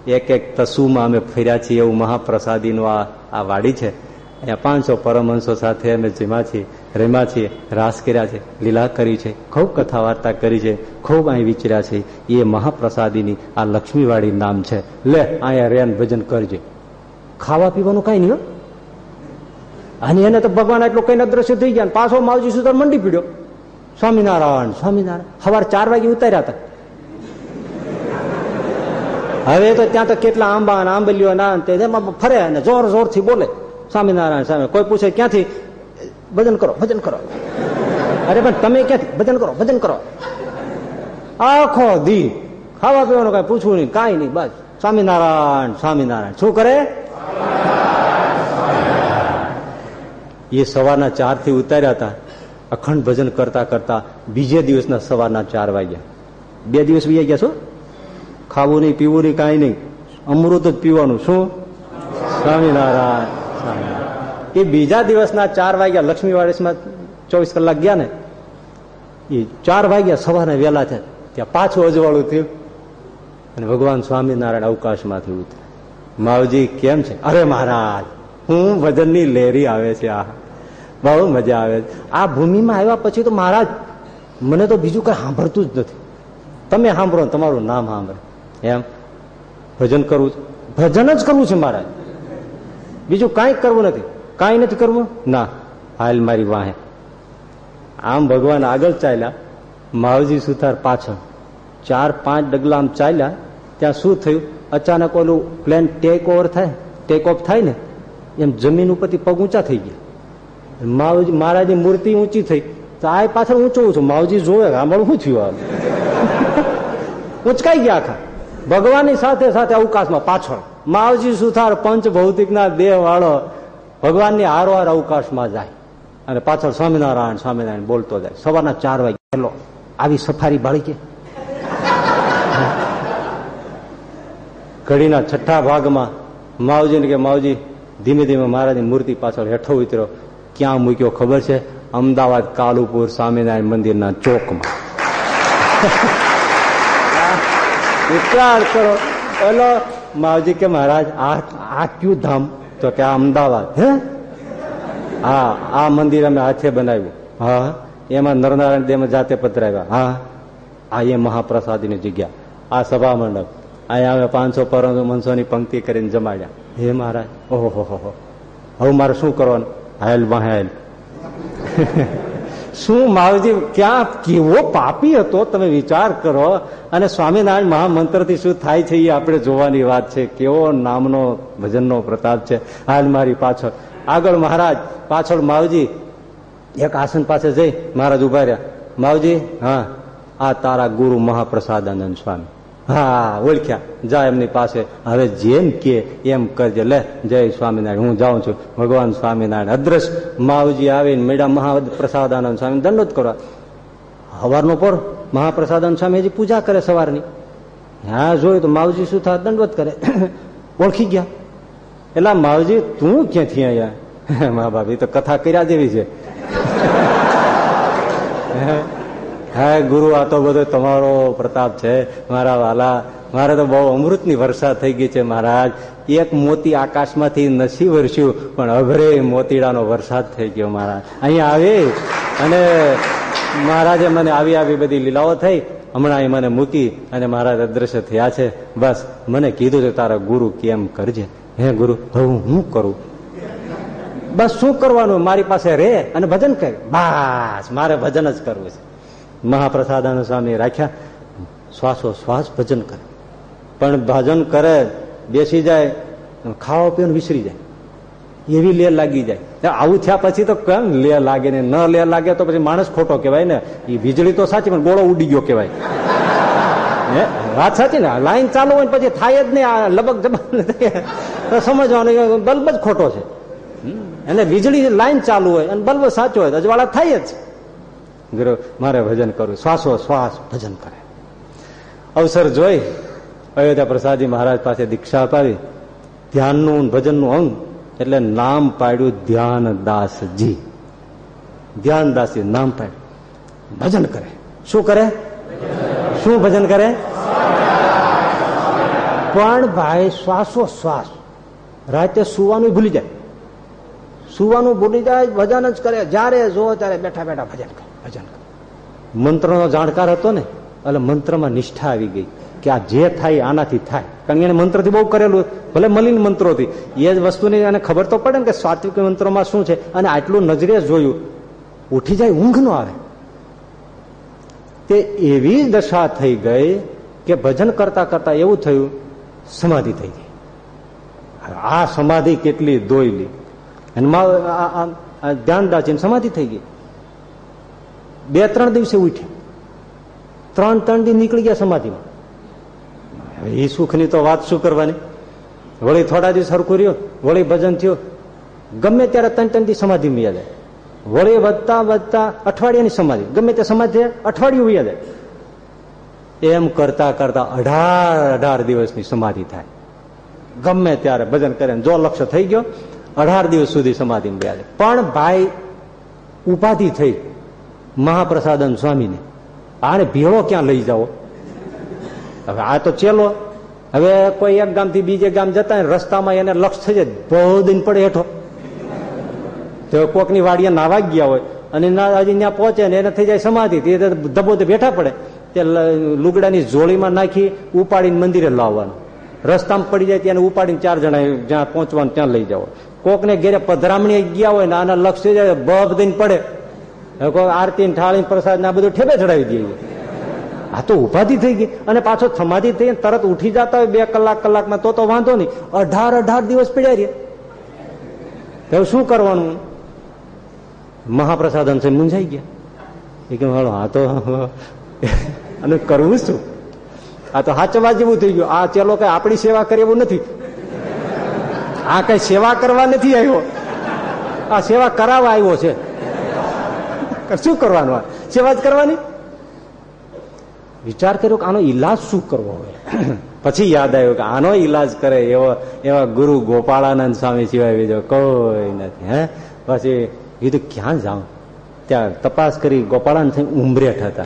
એક એક તસુમાં અમે ફર્યા છીએ એવું મહાપ્રસાદીનું આ આ વાડી છે. અહીંયા પાંચસો પરમહંસો સાથે અમે જીમા છીએ, રેમા છીએ, રાસ કર્યા છે, લીલા કરી છે, ખૂબ કથા વાર્તા કરી છે, ખૂબ અહીં વિચર્યા છે. એ મહાપ્રસાદીની આ લક્ષ્મીવાડી નામ છે. લે, અહીંયા રેન ભજન કરજે. ખાવા પીવાનું કાંઈ નહીં અને એને તો ભગવાન એટલું કઈ અદ્રશ્ય થઈ ગયા પાછો માવજી સુધાર મંડી પીડ્યો. સ્વામિનારાયણ સ્વામિનારાયણ. સવારે ચાર વાગે ઉતાર્યા હતા. હવે તો ત્યાં તો કેટલા આંબા આંબલીઓ ફરે અને જોરથી બોલે, સ્વામિનારાયણ સામે કોઈ પૂછે ક્યાંથી? ભજન કરો ભજન કરો. અરે, પણ તમે ક્યાંથી? ભજન કરો ભજન કરો. આખો દી, ખાવા પીવાનું કઈ પૂછવું નહીં, કાંઈ નહીં, બસ. સ્વામિનારાયણ સ્વામિનારાયણ. શું કરે? એ સવારના ચારથી ઉતાર્યા હતા. અખંડ ભજન કરતા કરતા બીજે દિવસના સવારના ચાર વાગ્યા. બે દિવસ વી ગયા છો? ખાવું નહીં, પીવું નહીં, કાંઈ નહીં. અમૃત જ પીવાનું. શું? સ્વામિનારાયણ. એ બીજા દિવસના ચાર વાગ્યા લક્ષ્મી વાડેસમાં ચોવીસ કલાક ગયા ને? એ ચાર વાગ્યા સવારે વહેલા છે ત્યાં પાછું અજવાળું થયું. અને ભગવાન સ્વામિનારાયણ અવકાશમાંથી ઉતર્યા. માવજી, કેમ છે? અરે મહારાજ હું ભજનની લહેરી આવે છે આ. બહુ મજા આવે છે. આ ભૂમિમાં આવ્યા પછી તો મહારાજ, મને તો બીજું કઈ સાંભળતું જ નથી. તમે સાંભળો તમારું નામ સાંભળે. એમ? ભજન કરવું ભજન જ કરવું છે મહારાજ. બીજું કાંઈ કરવું નથી. કાંઈ નથી કરવું? ના. હાલ મારી વાહે. આમ ભગવાન આગળ ચાલ્યા. માવજી સુથાર પાછળ. ચાર પાંચ ડગલા આમ ચાલ્યા. ત્યાં શું થયું? અચાનક ઓલું પ્લેન ટેક ઓવર થાય? ટેક ઓફ થાય ને? એમ જમીન ઉપરથી પગ ઊંચા થઈ ગયા. માવજી, મહારાજની મૂર્તિ ઊંચી થઈ. તો આ પાછળ ઊંચો ઊંચો માવજી જોવે આમળું શું થયું આમ? ઉચકાઈ ગયા આખા. ભગવાનની સાથે સાથે અવકાશમાં પાછળ. માવજી સુથાર પંચ ભૌતિકના દેહ વાળો ભગવાનની હારોહાર અવકાશમાં જાય. અને પાછળ સ્વામિનારાયણ સ્વામિનારાયણ બોલતો જાય. સવારના ચાર વાગે હેલો, આવી સફારી બાળી કે? ઘડીના છઠ્ઠા ભાગમાં માવજીને કે, માવજી ધીમે ધીમે મહારાજની મૂર્તિ પાછળ હેઠો ઉતર્યો. ક્યાં મૂક્યો ખબર છે? અમદાવાદ કાલુપુર સ્વામિનારાયણ મંદિરના ચોકમાં. વિચાર કરો. પેલો માવજી કે મહારાજ, આ આ ક્યુ ધામ? તો કે આ અમદાવાદ, હે? હા, આ મંદિર અમે હાથે બનાવ્યું. હા. એમાં નરનારાયણ દેવ જાતે પધરાવ્યા. હા. આ એ મહાપ્રસાદીની જગ્યા. આ સભા મંડપ. અહીંયા અમે પાંચસો પરંતુ મનસોની પંક્તિ કરીને જમાડ્યા. હે મહારાજ, ઓહો, હો હો હવે મારે શું કરવાનું? હાયલ બહાયલ શું માવજી, ક્યાં કેવો પાપી હતો, તમે વિચાર કરો. અને સ્વામિનારાયણ મહામંત્રથી શું થાય છે એ આપણે જોવાની વાત છે. કેવો નામનો, ભજનનો પ્રતાપ છે. હાલ મારી પાછળ. આગળ મહારાજ, પાછળ માવજી. એક આસન પાસે જઈ, મહારાજ ઊભા રહ્યા. માવજી, હા, આ તારા ગુરુ મહાપ્રસાદાનંદ સ્વામી. હા, ઓળખ્યા. જા એમની પાસે. હવે જેમ કે એમ કરજે. લે, જય સ્વામિનારાયણ. હું જાઉં છું. ભગવાન સ્વામિનારાયણ. અદ્રશ માવજી આવીને મેળા મહાપ્રસાદાનંદ સ્વામી દંડોત કરવા. સવારનો પર મહાપ્રસાદાનંદ સ્વામી હજી પૂજા કરે સવારની. હા, જોયું તો માવજી શું થાય દંડવત કરે. ઓળખી ગયા. એટલે માવજી, તું ક્યાંથી અહીંયા મા બાપી તો કથા કર્યા જેવી છે. હા ગુરુ, આ તો બધો તમારો પ્રતાપ છે, મારા વાલા. મારે તો બહુ અમૃતની વર્ષા થઈ ગઈ છે, મહારાજ. એક મોતી આકાશમાંથી નસી વરસ્યું, પણ અભરે મોતીડાનો વરસાદ થઈ ગયો, મહારાજ. અહીંયા આવી અને મહારાજે મને આવી આવી બધી લીલાઓ થઈ. હમણાં એ મને મૂકી અને મહારાજ અદ્રશ્ય થયા છે. બસ, મને કીધું છે, તારા ગુરુ કેમ કરજે? હે ગુરુ, હવે હું કરું? બસ શું કરવાનું? મારી પાસે રે અને ભજન કર. બસ, મારે ભજન જ કરવું છે. મહાપ્રસાદાનંદ સ્વામી રાખ્યા. શ્વાસો શ્વાસ ભજન કરે. પણ ભજન કરે, બેસી જાય ખાવા પીવાનું વિસરી જાય. એવી લે લાગી જાય. આવું થયા પછી તો કેમ લે લાગે ને? ન લે લાગે તો પછી માણસ ખોટો કહેવાય ને? એ વીજળી તો સાચી, પણ ગોળો ઉડી ગયો કહેવાય. વાત સાચી ને? લાઈન ચાલુ હોય પછી થાય જ નહીં, આ લબક જબક સમજવાનું બલ્બ જ ખોટો છે. એટલે વીજળી લાઈન ચાલુ હોય અને બલ્બ સાચો હોય અજવાળા થાય જ. ગુરુ મારે ભજન કરવું. શ્વાસો, શ્વાસ ભજન કરે. અવસર જોઈ અયોધ્યા પ્રસાદી મહારાજ પાસે દીક્ષા અપાવી. ધ્યાનનું ભજનનું અંગ, એટલે નામ પાડ્યું ધ્યાનદાસજી. ધ્યાનદાસજી નામ પાડ્યું. ભજન કરે. શું કરે? શું ભજન કરે? પણ ભાઈ, શ્વાસો, શ્વાસ. રાતે સુવાનું ભૂલી જાય. સુવાનું ભૂલી જાય, ભજન જ કરે. જયારે જો ત્યારે બેઠા બેઠા ભજન કરે. મંત્રનો જાણકાર હતો ને, એટલે મંત્રમાં નિષ્ઠા આવી ગઈ કે આ જે થાય આનાથી થાય. કારણ કે એને મંત્રથી બહુ કરેલું ભલે મલિન મંત્રોથી એ જ વસ્તુની એને ખબર તો પડે ને કે સાત્વિક મંત્રોમાં શું છે. અને આટલું નજરે જોયું, ઉઠી જાય, ઊંઘ નો આવે. તે એવી દશા થઈ ગઈ કે ભજન કરતા કરતા એવું થયું, સમાધિ થઈ ગઈ. આ સમાધિ કેટલી દોયલી. અને ધ્યાન દાચીને સમાધિ થઈ ગઈ. બે ત્રણ દિવસે ઉઠ્યા. ત્રણ ત્રણ દિવસ નીકળી ગયા સમાધિમાં. એ સુખની તો વાત શું કરવાની? વળી થોડા દિવસ સરખું રહ્યો, વળી ભજન થયો. ગમે ત્યારે ત્રણ ત્રણ દિવસ સમાધિ યાદ જાય. વળી વધતા વધતા અઠવાડિયાની સમાધિ. ગમે તે સમાધિ અઠવાડિયું યાદ જાય. એમ કરતા કરતા અઢાર અઢાર દિવસની સમાધિ થાય. ગમે ત્યારે ભજન કરે જો લક્ષ્ય થઈ ગયો, અઢાર દિવસ સુધી સમાધિ યાદ પણ ભાઈ, ઉપાધિ થઈ. મહાપ્રસાદન સ્વામીને. આને ભેળો ક્યાં લઈ જાઓ? હવે આ તો ચેલો હવે કોઈ એક ગામથી બીજે ગામ જતા રસ્તામાં એને લક્ષ થઈ જાય બહુ દિન પડે હેઠો. તો કોકની વાડીએ નાવા ગયા હોય અને હજી ત્યાં પહોંચે ને એને થઈ જાય સમાધિ. ધબો બેઠા પડે. તે લુગડાની જોળીમાં નાખી ઉપાડીને મંદિરે લાવવાનું. રસ્તામાં પડી જાય ત્યાં ઉપાડીને ચાર જણા જ્યાં પહોંચવાનું ત્યાં લઈ જાવ કોકને ઘેરે પધરામણી ગયા હોય ને આના લક્ષ્ય જાય બબ દઈને પડે. કોઈ આરતી થાળી પ્રસાદ ને આ બધું ઠેબે ચડાવી દઈએ આ તો ઉપાધિ થઈ ગઈ. અને પાછો સમાધિ થઈ તરત ઉઠી જતા હોય બે કલાક કલાકમાં તો તો વાંધો નહીં. અઢાર અઢાર દિવસ પીડ્યા રે તો શું કરવાનું? મહાપ્રસાદ છે મૂંઝાઈ ગયા. એ કે હાલો આ તો અને કરવું શું? આ તો હાચવા જેવું થઈ ગયું. આ ચેલો કઈ આપણી સેવા કરે એવું નથી. આ કઈ સેવા કરવા નથી આવ્યો. આ સેવા કરાવવા આવ્યો છે. શું કરવાનું સેવા જ કરવાની? વિચાર કર્યો કે આનો ઈલાજ શું કરવો હોય? પછી યાદ આવ્યું કે આનો ઈલાજ કરે એવો એવા ગુરુ ગોપાળાનંદ સ્વામી સિવાય બીજો કોઈ નથી, હે? પછી કીધું, ક્યાં જાઉં? ત્યાં તપાસ કરી ગોપાળાનંદ સ્વામી ઉમરેઠ હતા.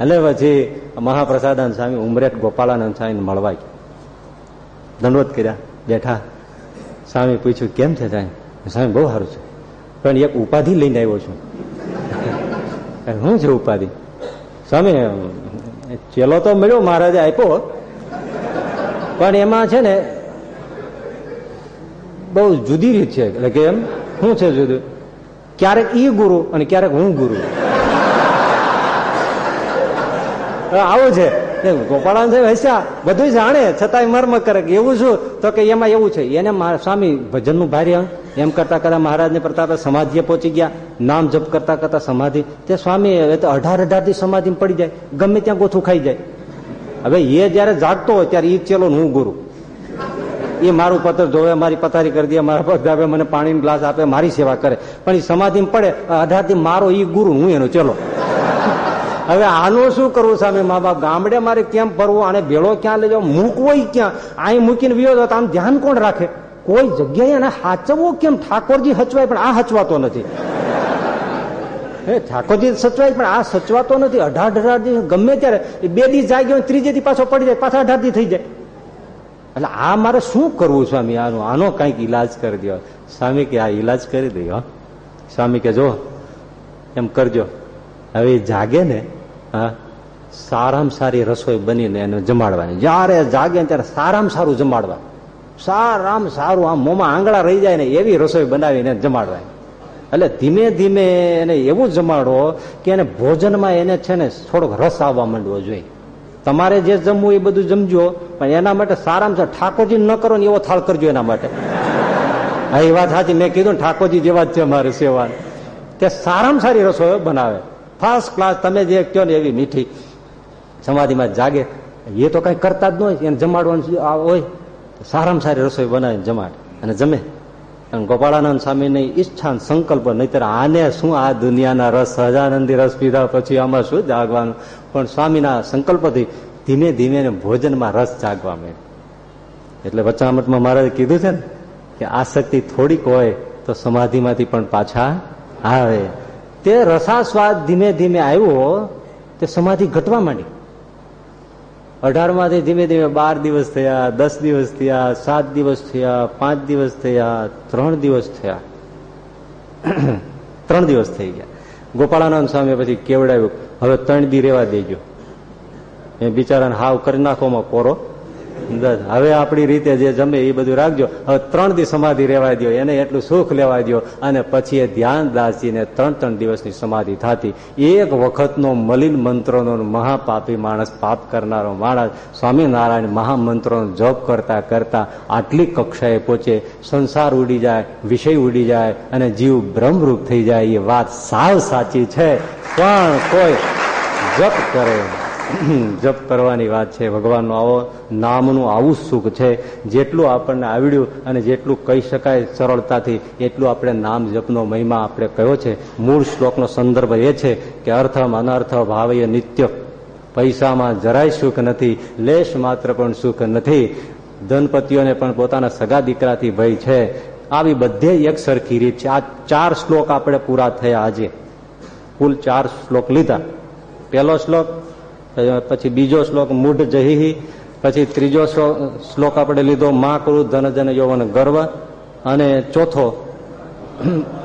એટલે પછી મહાપ્રસાદાનંદ સ્વામી ઉમરેઠ ગોપાળાનંદ સ્વામીને મળવા દંડવત કર્યા. બેઠા. સ્વામી પૂછ્યું, કેમ છે સાહેબ? સ્વામી બહુ સારું છે. પણ એક ઉપાધિ લઈને આવ્યો છું. શું છે ઉપાધિ? સ્વામી, ચેલો તો મળ્યો, મહારાજે આપ્યો. પણ એમાં છે ને, બહુ જુદી રીત છે. એટલે કે એમ શું છે જુદું. ક્યારેક ઈ ગુરુ અને ક્યારેક હું ગુરુ. આવું છે. ગોપાળાન સાહેબ હસ્યા બધું જાણે, છતાંય મર્મ કરે કે એવું શું? તો કે એમાં એવું છે. એને સ્વામી, ભજનનું ભાર્ય એમ કરતા કરતા મહારાજને પ્રતાપે સમાધિએ પહોંચી ગયા. નામ જપ કરતા કરતા સમાધિ. તે સ્વામી, હવે તો અઢાર અઢારથી સમાધિ પડી જાય. ગમે ત્યાં ગોથું ખાઈ જાય. હવે એ જયારે જાગતો હોય ત્યારે એ ચેલો હું ગુરુ. એ મારું પત્ર જોવે મારી પથારી કરી દે, મારા પગ આપે મને પાણીનો ગ્લાસ આપે, મારી સેવા કરે. પણ એ સમાધિ પડે અઢારથી મારો ઈ ગુરુ હું એનો ચેલો. હવે આનું શું કરવું સામે મા બાપ ગામડે મારે કેમ ફરવું? અને ભેળો ક્યાં લેજો મૂકવો ક્યાં? અહીં મૂકીને વિયો આમ ધ્યાન કોણ રાખે? કોઈ જગ્યાએ એને હાચવવો કેમ? ઠાકોરજી હચવાય પણ આ હચવાતો નથી. હે, ઠાકોરજી સચવાય પણ આ સચવાતો નથી. અઢાર અઢાર દી ગમે ત્યારે, એ બે દી જાગ્યો ત્રીજે દી પાછો પડી જાય, પાછા અઢાર દી થઈ જાય. એટલે આ મારે શું કરવું સ્વામી? આનો આનો કંઈક ઈલાજ કરી દો. સ્વામી કે આ ઈલાજ કરી દો સ્વામી કે જો, એમ કરજો. હવે જાગે ને, હા, સારામાં સારી રસોઈ બનીને એને જમાડવાની. જયારે જાગે ત્યારે સારામાં સારું જમાડવા. સારામાં સારું આમ મોમાં આંગળા રહી જાય ને એવી રસોઈ બનાવીને જમાડવાય. એટલે ધીમે ધીમે એને એવું જમાડો કે એને ભોજનમાં એને છે ને થોડોક રસ આવવા માંડવો જોઈએ. તમારે જે જમવું એ બધું જમજો, પણ એના માટે સારામાં સારું ઠાકોરજી ન કરો ને એવો થાળ કરજો એના માટે. હા, એ વાત સાચી. મેં કીધું ઠાકોરજી જેવા જ છે અમારે સેવા. તે સારામાં સારી રસોઈ બનાવે. ફર્સ્ટ ક્લાસ તમે જે કહો ને એવી મીઠી. સમાધિમાં જાગે. એ તો કઈ કરતા જ ન હોય. એને જમાડવાનું હોય. સારામાં સારી રસોઈ બનાવીને જમાડ અને જમે. અને ગોપાળાનંદ સ્વામીની ઈચ્છા સંકલ્પ નહીતર આને શું આ દુનિયાના રસ, સહજાનંદી રસ પીધા પછી આમાં શું જાગવાનું? પણ સ્વામીના સંકલ્પથી ધીમે ધીમે ભોજનમાં રસ જાગવા માંડ્યો. એટલે વચ્ચામટમાં મહારાજે કીધું છે ને, કે આસક્તિ થોડીક હોય તો સમાધિમાંથી પણ પાછા આવે. તે રસાસ્વાદ ધીમે ધીમે આવ્યો, તે સમાધિ ઘટવા માંડી. અઢારમાંથી ધીમે ધીમે બાર દિવસ થયા, દસ દિવસ થયા, સાત દિવસ થયા, પાંચ દિવસ થયા, ત્રણ દિવસ થયા. ત્રણ દિવસ થઈ ગયા. ગોપાળાનંદ સ્વામી પછી કેવડાવ્યું, હવે ત્રણ દી રેવા દેજો. એ બિચારાને હાવ કરી નાખોમાં કોરો હવે આપણી રીતે જે જમે એ બધું રાખજો. હવે ત્રણ દિવસ સમાધિ રેવા દો એને એટલું સુખ લેવા દો અને પછી એ ધ્યાન દાસીને ત્રણ ત્રણ દિવસની સમાધિ થતી. એક વખતનો મલિન મંત્રોનો મહાપાપી માણસ, પાપ કરનારો માણસ, સ્વામિનારાયણ મહામંત્રોનો જપ કરતા કરતા આટલી કક્ષાએ પહોંચે, સંસાર ઉડી જાય, વિષય ઉડી જાય, અને જીવ બ્રહ્મરૂપ થઈ જાય, એ વાત સાવ સાચી છે. પણ કોઈ જપ કરે જપ કરવાની વાત છે, ભગવાનનો આવો નામનું આવું સુખ છે, જેટલું આપણને આવડ્યું અને જેટલું કહી શકાય સરળતાથી, એટલું આપણે નામ જપનો મહિમા આપણે કયો છે. મૂળ શ્લોકનો સંદર્ભ એ છે કે અર્થમ અનર્થ ભાવય નિત્ય. પૈસામાં જરાય સુખ નથી, લેશ માત્ર પણ સુખ નથી. ધનપતિઓને પણ પોતાના સગા દીકરાથી ભય છે. આવી બધે એક સરખી રીત છે. આ ચાર શ્લોક આપણે પૂરા થયા આજે. કુલ ચાર શ્લોક લીધા. પહેલો શ્લોક પછી બીજો શ્લોક, મૂઢ જહી પછી ત્રીજો શ્લોક આપણે લીધો, મા કુરુ ધન જન યૌવન ગર્વ. અને ચોથો,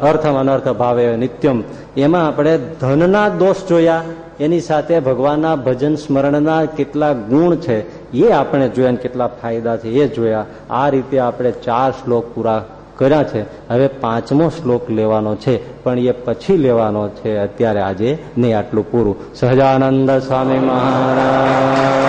અર્થમ અનર્થ ભાવે નિત્યમ. એમાં આપણે ધનના દોષ જોયા, એની સાથે ભગવાનના ભજન સ્મરણના કેટલા ગુણ છે, એ આપણે જોયા કેટલા ફાયદા છે, એ જોયા. આ રીતે આપણે ચાર શ્લોક પૂરા કર્યા છે. હવે પાંચમો શ્લોક લેવાનો છે, પણ એ પછી લેવાનો છે, અત્યારે આજે નહીં આટલું પૂરું. સહજાનંદ સ્વામી મહારાજ.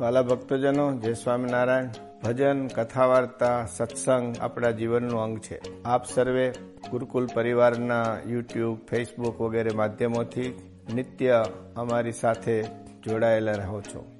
વાલા ભક્તજનો, જય સ્વામિનારાયણ. ભજન કથા વાર્તા સત્સંગ આપણા જીવનનું અંગ છે. આપ સર્વે ગુરુકુલ પરિવારના યુટ્યુબ, ફેસબુક વગેરે માધ્યમોથી નિત્ય અમારી સાથે જોડાયેલા રહો છો.